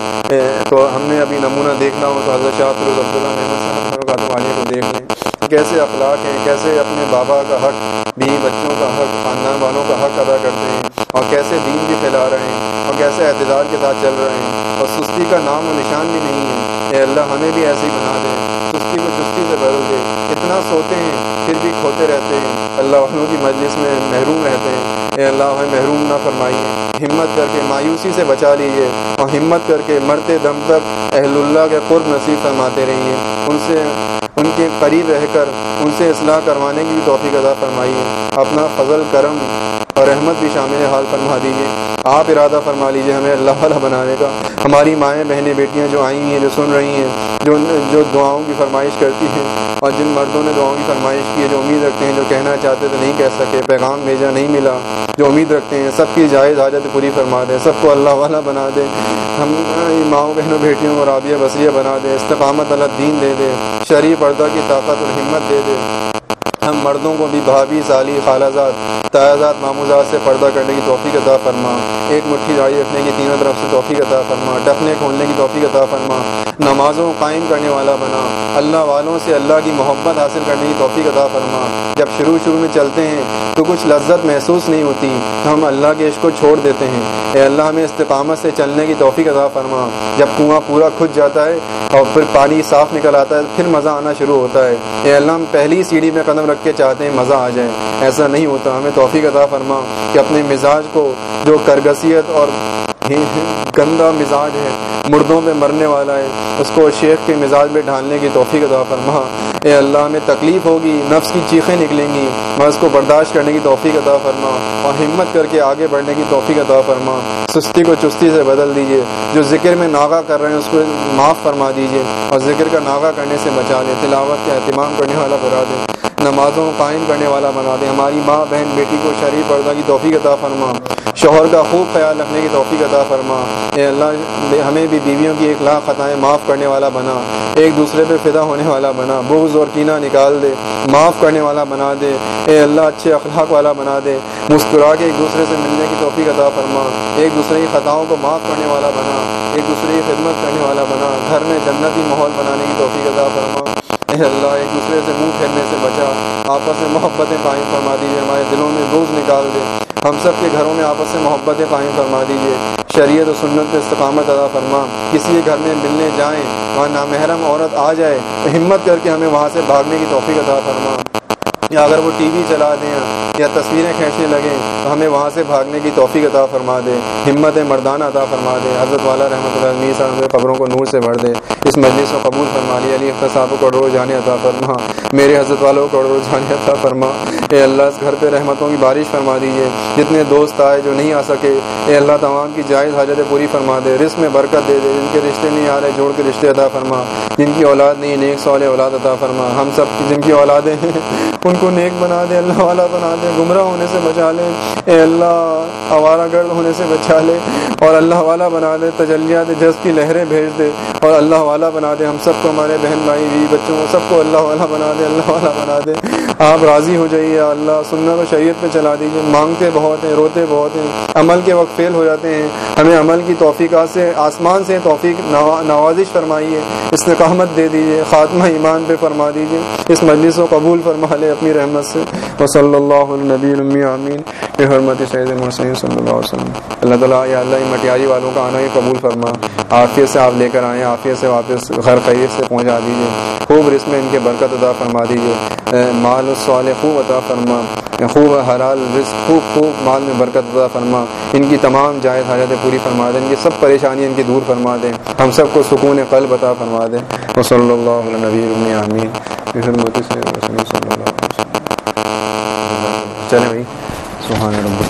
تو ہم نے ابھی نمونہ دیکھنا ہو تو حضرت شاہ فروز عبداللہ محمد صاحب والے کو دیکھ لیں۔ کیسے اخلاق ہیں کیسے اپنے بابا کا حق بھی بچوں کا حق خاندان والوں کا حق ادا کرتے ہیں۔ اور کیسے دین بھی پھیلا رہے ہیں اور کیسے اعتدار کے ساتھ چل رہے ہیں۔ اور سستی کا نام و نشان بھی اللہ ہمیں بھی ایسے ہی بنا دے۔ سستی کو چستی سے بدل دے اتنا سوتے ہیں، پھر بھی کھوتے رہتے ہیں۔ اللہ والوں کی مجلس میں محروم رہتے ہیں۔ اے اللہ، ہمیں محروم نہ فرمائیے۔ ہمت کر کے مایوسی سے بچا لیجیے اور ہمت کر کے مرتے دم تک اہل اللہ کے قرب نصیب فرماتے رہیے۔ ان سے، ان کے قریب رہ کر، ان سے اصلاح کروانے کی بھی توفیق ادا فرمائیے۔ اپنا فضل، کرم اور رحمت بھی شامل حال فرما دیجیے آپ ارادہ فرما لیجیے ہمیں اللہ والا بنانے کا۔ ہماری مائیں، بہنیں، بیٹیاں جو آئی ہیں، جو سن رہی ہیں، جو جو دعاؤں کی فرمائش کرتی ہیں اور جن مردوں نے دعاؤں کی فرمائش کی ہے، جو امید رکھتے ہیں، جو کہنا چاہتے تھے نہیں کہہ سکے، پیغام بھیجا نہیں ملا، جو امید رکھتے ہیں، سب کی جائز حاجت پوری فرما دیں، سب کو اللہ والا بنا دے ہم ماؤں، بہنوں، بیٹیوں کو رابعہ، بصریہ بنا دے استقامت اللہ دین دے دے شریف پردہ کی طاقت اور ہمت دے دے۔ ہم مردوں کو بھی بھابھی، سالی، خالہ زاد تایازات ماموزات سے پردہ کرنے کی توفیق عطا فرما۔ ایک مٹھی داڑھی رکھنے کی تینوں طرف سے توفیق عطا فرما۔ ڈفنے کھولنے کی توفیق عطا فرما۔ نمازوں قائم کرنے والا بنا۔ اللہ والوں سے اللہ کی محبت حاصل کرنے کی توفیق عطا فرما۔ جب شروع شروع میں چلتے ہیں تو کچھ لذت محسوس نہیں ہوتی۔ ہم اللہ کے عشق کو چھوڑ دیتے ہیں۔ اے اللہ، ہمیں استقامت سے چلنے کی توفیق عطا فرما۔ جب کنواں پورا کھج جاتا ہے اور پھر پانی صاف نکل آتا ہے، پھر مزہ آنا شروع ہوتا ہے۔ اے اللہ، ہم پہلی سیڑھی میں قدم رکھ کے چاہتے ہیں، مزہ آ جائے۔ ایسا نہیں ہوتا۔ ہمیں توفیق عطا فرما کہ اپنے مزاج کو، جو کرگسیت اور گندا مزاج ہے، مردوں پہ مرنے والا ہے۔ اس کو شیخ کے مزاج میں ڈھالنے کی توفیق عطا فرما۔ اے اللہ، میں تکلیف ہوگی، نفس کی چیخیں نکلیں گی۔ میں اس کو برداشت کرنے کی توفیق عطا فرما۔ اور ہمت کر کے آگے بڑھنے کی توفیق عطا فرما۔ سستی کو چستی سے بدل دیجیے جو ذکر میں ناغا کر رہے ہیں، اس کو معاف فرما دیجیے اور ذکر کا ناغا کرنے سے بچا لے تلاوت کا اہتمام کرنے والا بنا دے نمازوں قائم کرنے والا بنا دے ہماری ماں، بہن، بیٹی کو شریف پردہ کی توفیق عطا فرما۔ شوہر کا خوب خیال رکھنے کی توفیق عطا فرما۔ اے اللہ، ہمیں بھی بیویوں کی ایک لاکھ خطائیں معاف کرنے والا بنا۔ ایک دوسرے پہ فدا ہونے والا بنا۔ بغض اور کینہ نکال دے۔ معاف کرنے والا بنا دے۔ اے اللہ، اچھے اخلاق والا بنا دے۔ مسکرا کے ایک دوسرے سے ملنے کی توفیق عطا فرما۔ ایک دوسرے کی خطاؤں کو معاف کرنے والا بنا۔ ایک دوسرے کی خدمت کرنے والا بنا۔ گھر میں جنتی ماحول بنانے کی توفیق عطا فرما۔ اللہ، ایک دوسرے سے منہ پھیرنے سے بچا۔ آپس میں محبتیں قائم فرما دیجیے ہمارے دلوں میں بوجھ نکال دے۔ ہم سب کے گھروں میں آپس سے محبتیں قائم فرما دیجیے شریعت و سنت پہ استقامت ادا فرما۔ کسی کے گھر میں ملنے جائیں، وہاں نامحرم عورت آ جائے تو ہمت کر کے ہمیں وہاں سے بھاگنے کی توفیق ادا فرما۔ یا اگر وہ ٹی وی چلا دیں یا تصویریں کھینچنے لگیں، تو ہمیں وہاں سے بھاگنے کی توفیق عطا فرما دے ہمت مردانہ عطا فرما دے حضرت والا رحمۃ اللہ علیہ صاحب قبروں کو نور سے بھر دے اس مجلس کو قبول فرما لی علی اختر صاحب کو کروڑوں جانے عطا فرما۔ میرے حضرت والوں کو کروڑوں جانے عطا فرما۔ اے اللہ، اس گھر پہ رحمتوں کی بارش فرما دیجیے جتنے دوست آئے جو نہیں آ سکے، اے اللہ، تمام کی جائز حاجتیں پوری فرما دے۔ رزق میں برکت دے دے۔ جن کے رشتے نہیں آ رہے، جوڑ کے رشتے عطا فرما۔ جن کی اولاد نہیں، نیک سوال اولاد عطا فرما۔ ہم سب جن کی اولادیں ہیں، ان کو نیک بنا دے، اللہ والا بنا دے، گمراہ ہونے سے بچا لے، اے اللہ، آوارہ گرد ہونے سے بچا لے اور اللہ والا بنا دے تجلیات جذب کی لہریں بھیج دے اور اللہ والا بنا دے۔ ہم سب کو ہمارے بہن بھائی بھی بچوں کو سب کو اللہ والا بنا دے، اللہ والا بنا دے۔ آپ راضی ہو جائیے اللہ سننا و شریعت پہ چلا دیجیے۔ مانگتے بہت ہیں، روتے بہت ہیں، عمل کے وقت فیل ہو جاتے ہیں۔ ہمیں عمل کی توفیقات سے، آسمان سے توفیق نوازش فرمائیے۔ استقامت دے دیجیے، خاتمہ ایمان پہ فرما دیجیے۔ اس مجلس کو قبول فرما لے اپنی رحمت سے۔ وصلی اللہ النبی نبی امین حرمت سید محسن صلی اللہ علیہ وسلم۔ اللہ تعالیٰ، یا اللہ مٹیاری والوں کا آنا ہی قبول فرما۔ عافیت سے آپ لے کر آئیں، عافیت سے واپس گھر خیر سے پہنچا دیجیے خوب رسم میں ان کے برکت عطا فرما دیجیے مال سوال خوب عطا فرما۔ خوب حلال رزق، خوب خوب مال میں برکت عطا فرما۔ ان کی تمام جائز حاجتیں پوری فرما دیں۔ ان کی سب پریشانی ان کی دور فرما دیں۔ ہم سب کو سکون قلب عطا فرما دیں۔ وصلی اللہ علیہ نبی امین حرمت سے صلی اللہ علیہ وسلم۔ چلے بھائی سہانے رب.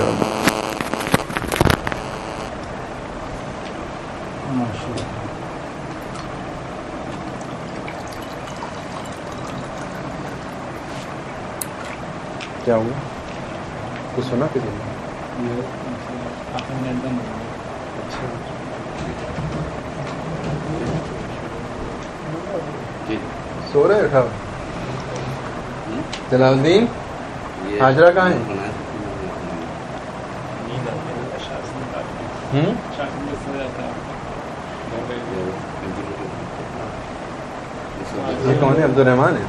کیا ہوا؟ کچھ سنا نے؟ اچھا سو رہے اٹھا جلال الدین حاجرہ کہاں ہے۔ یہ کون ہے؟ عبد الرحمان ہے۔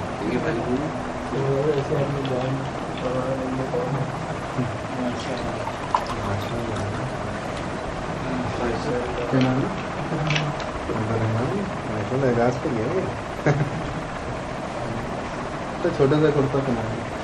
چھوٹے سے کرتا سنا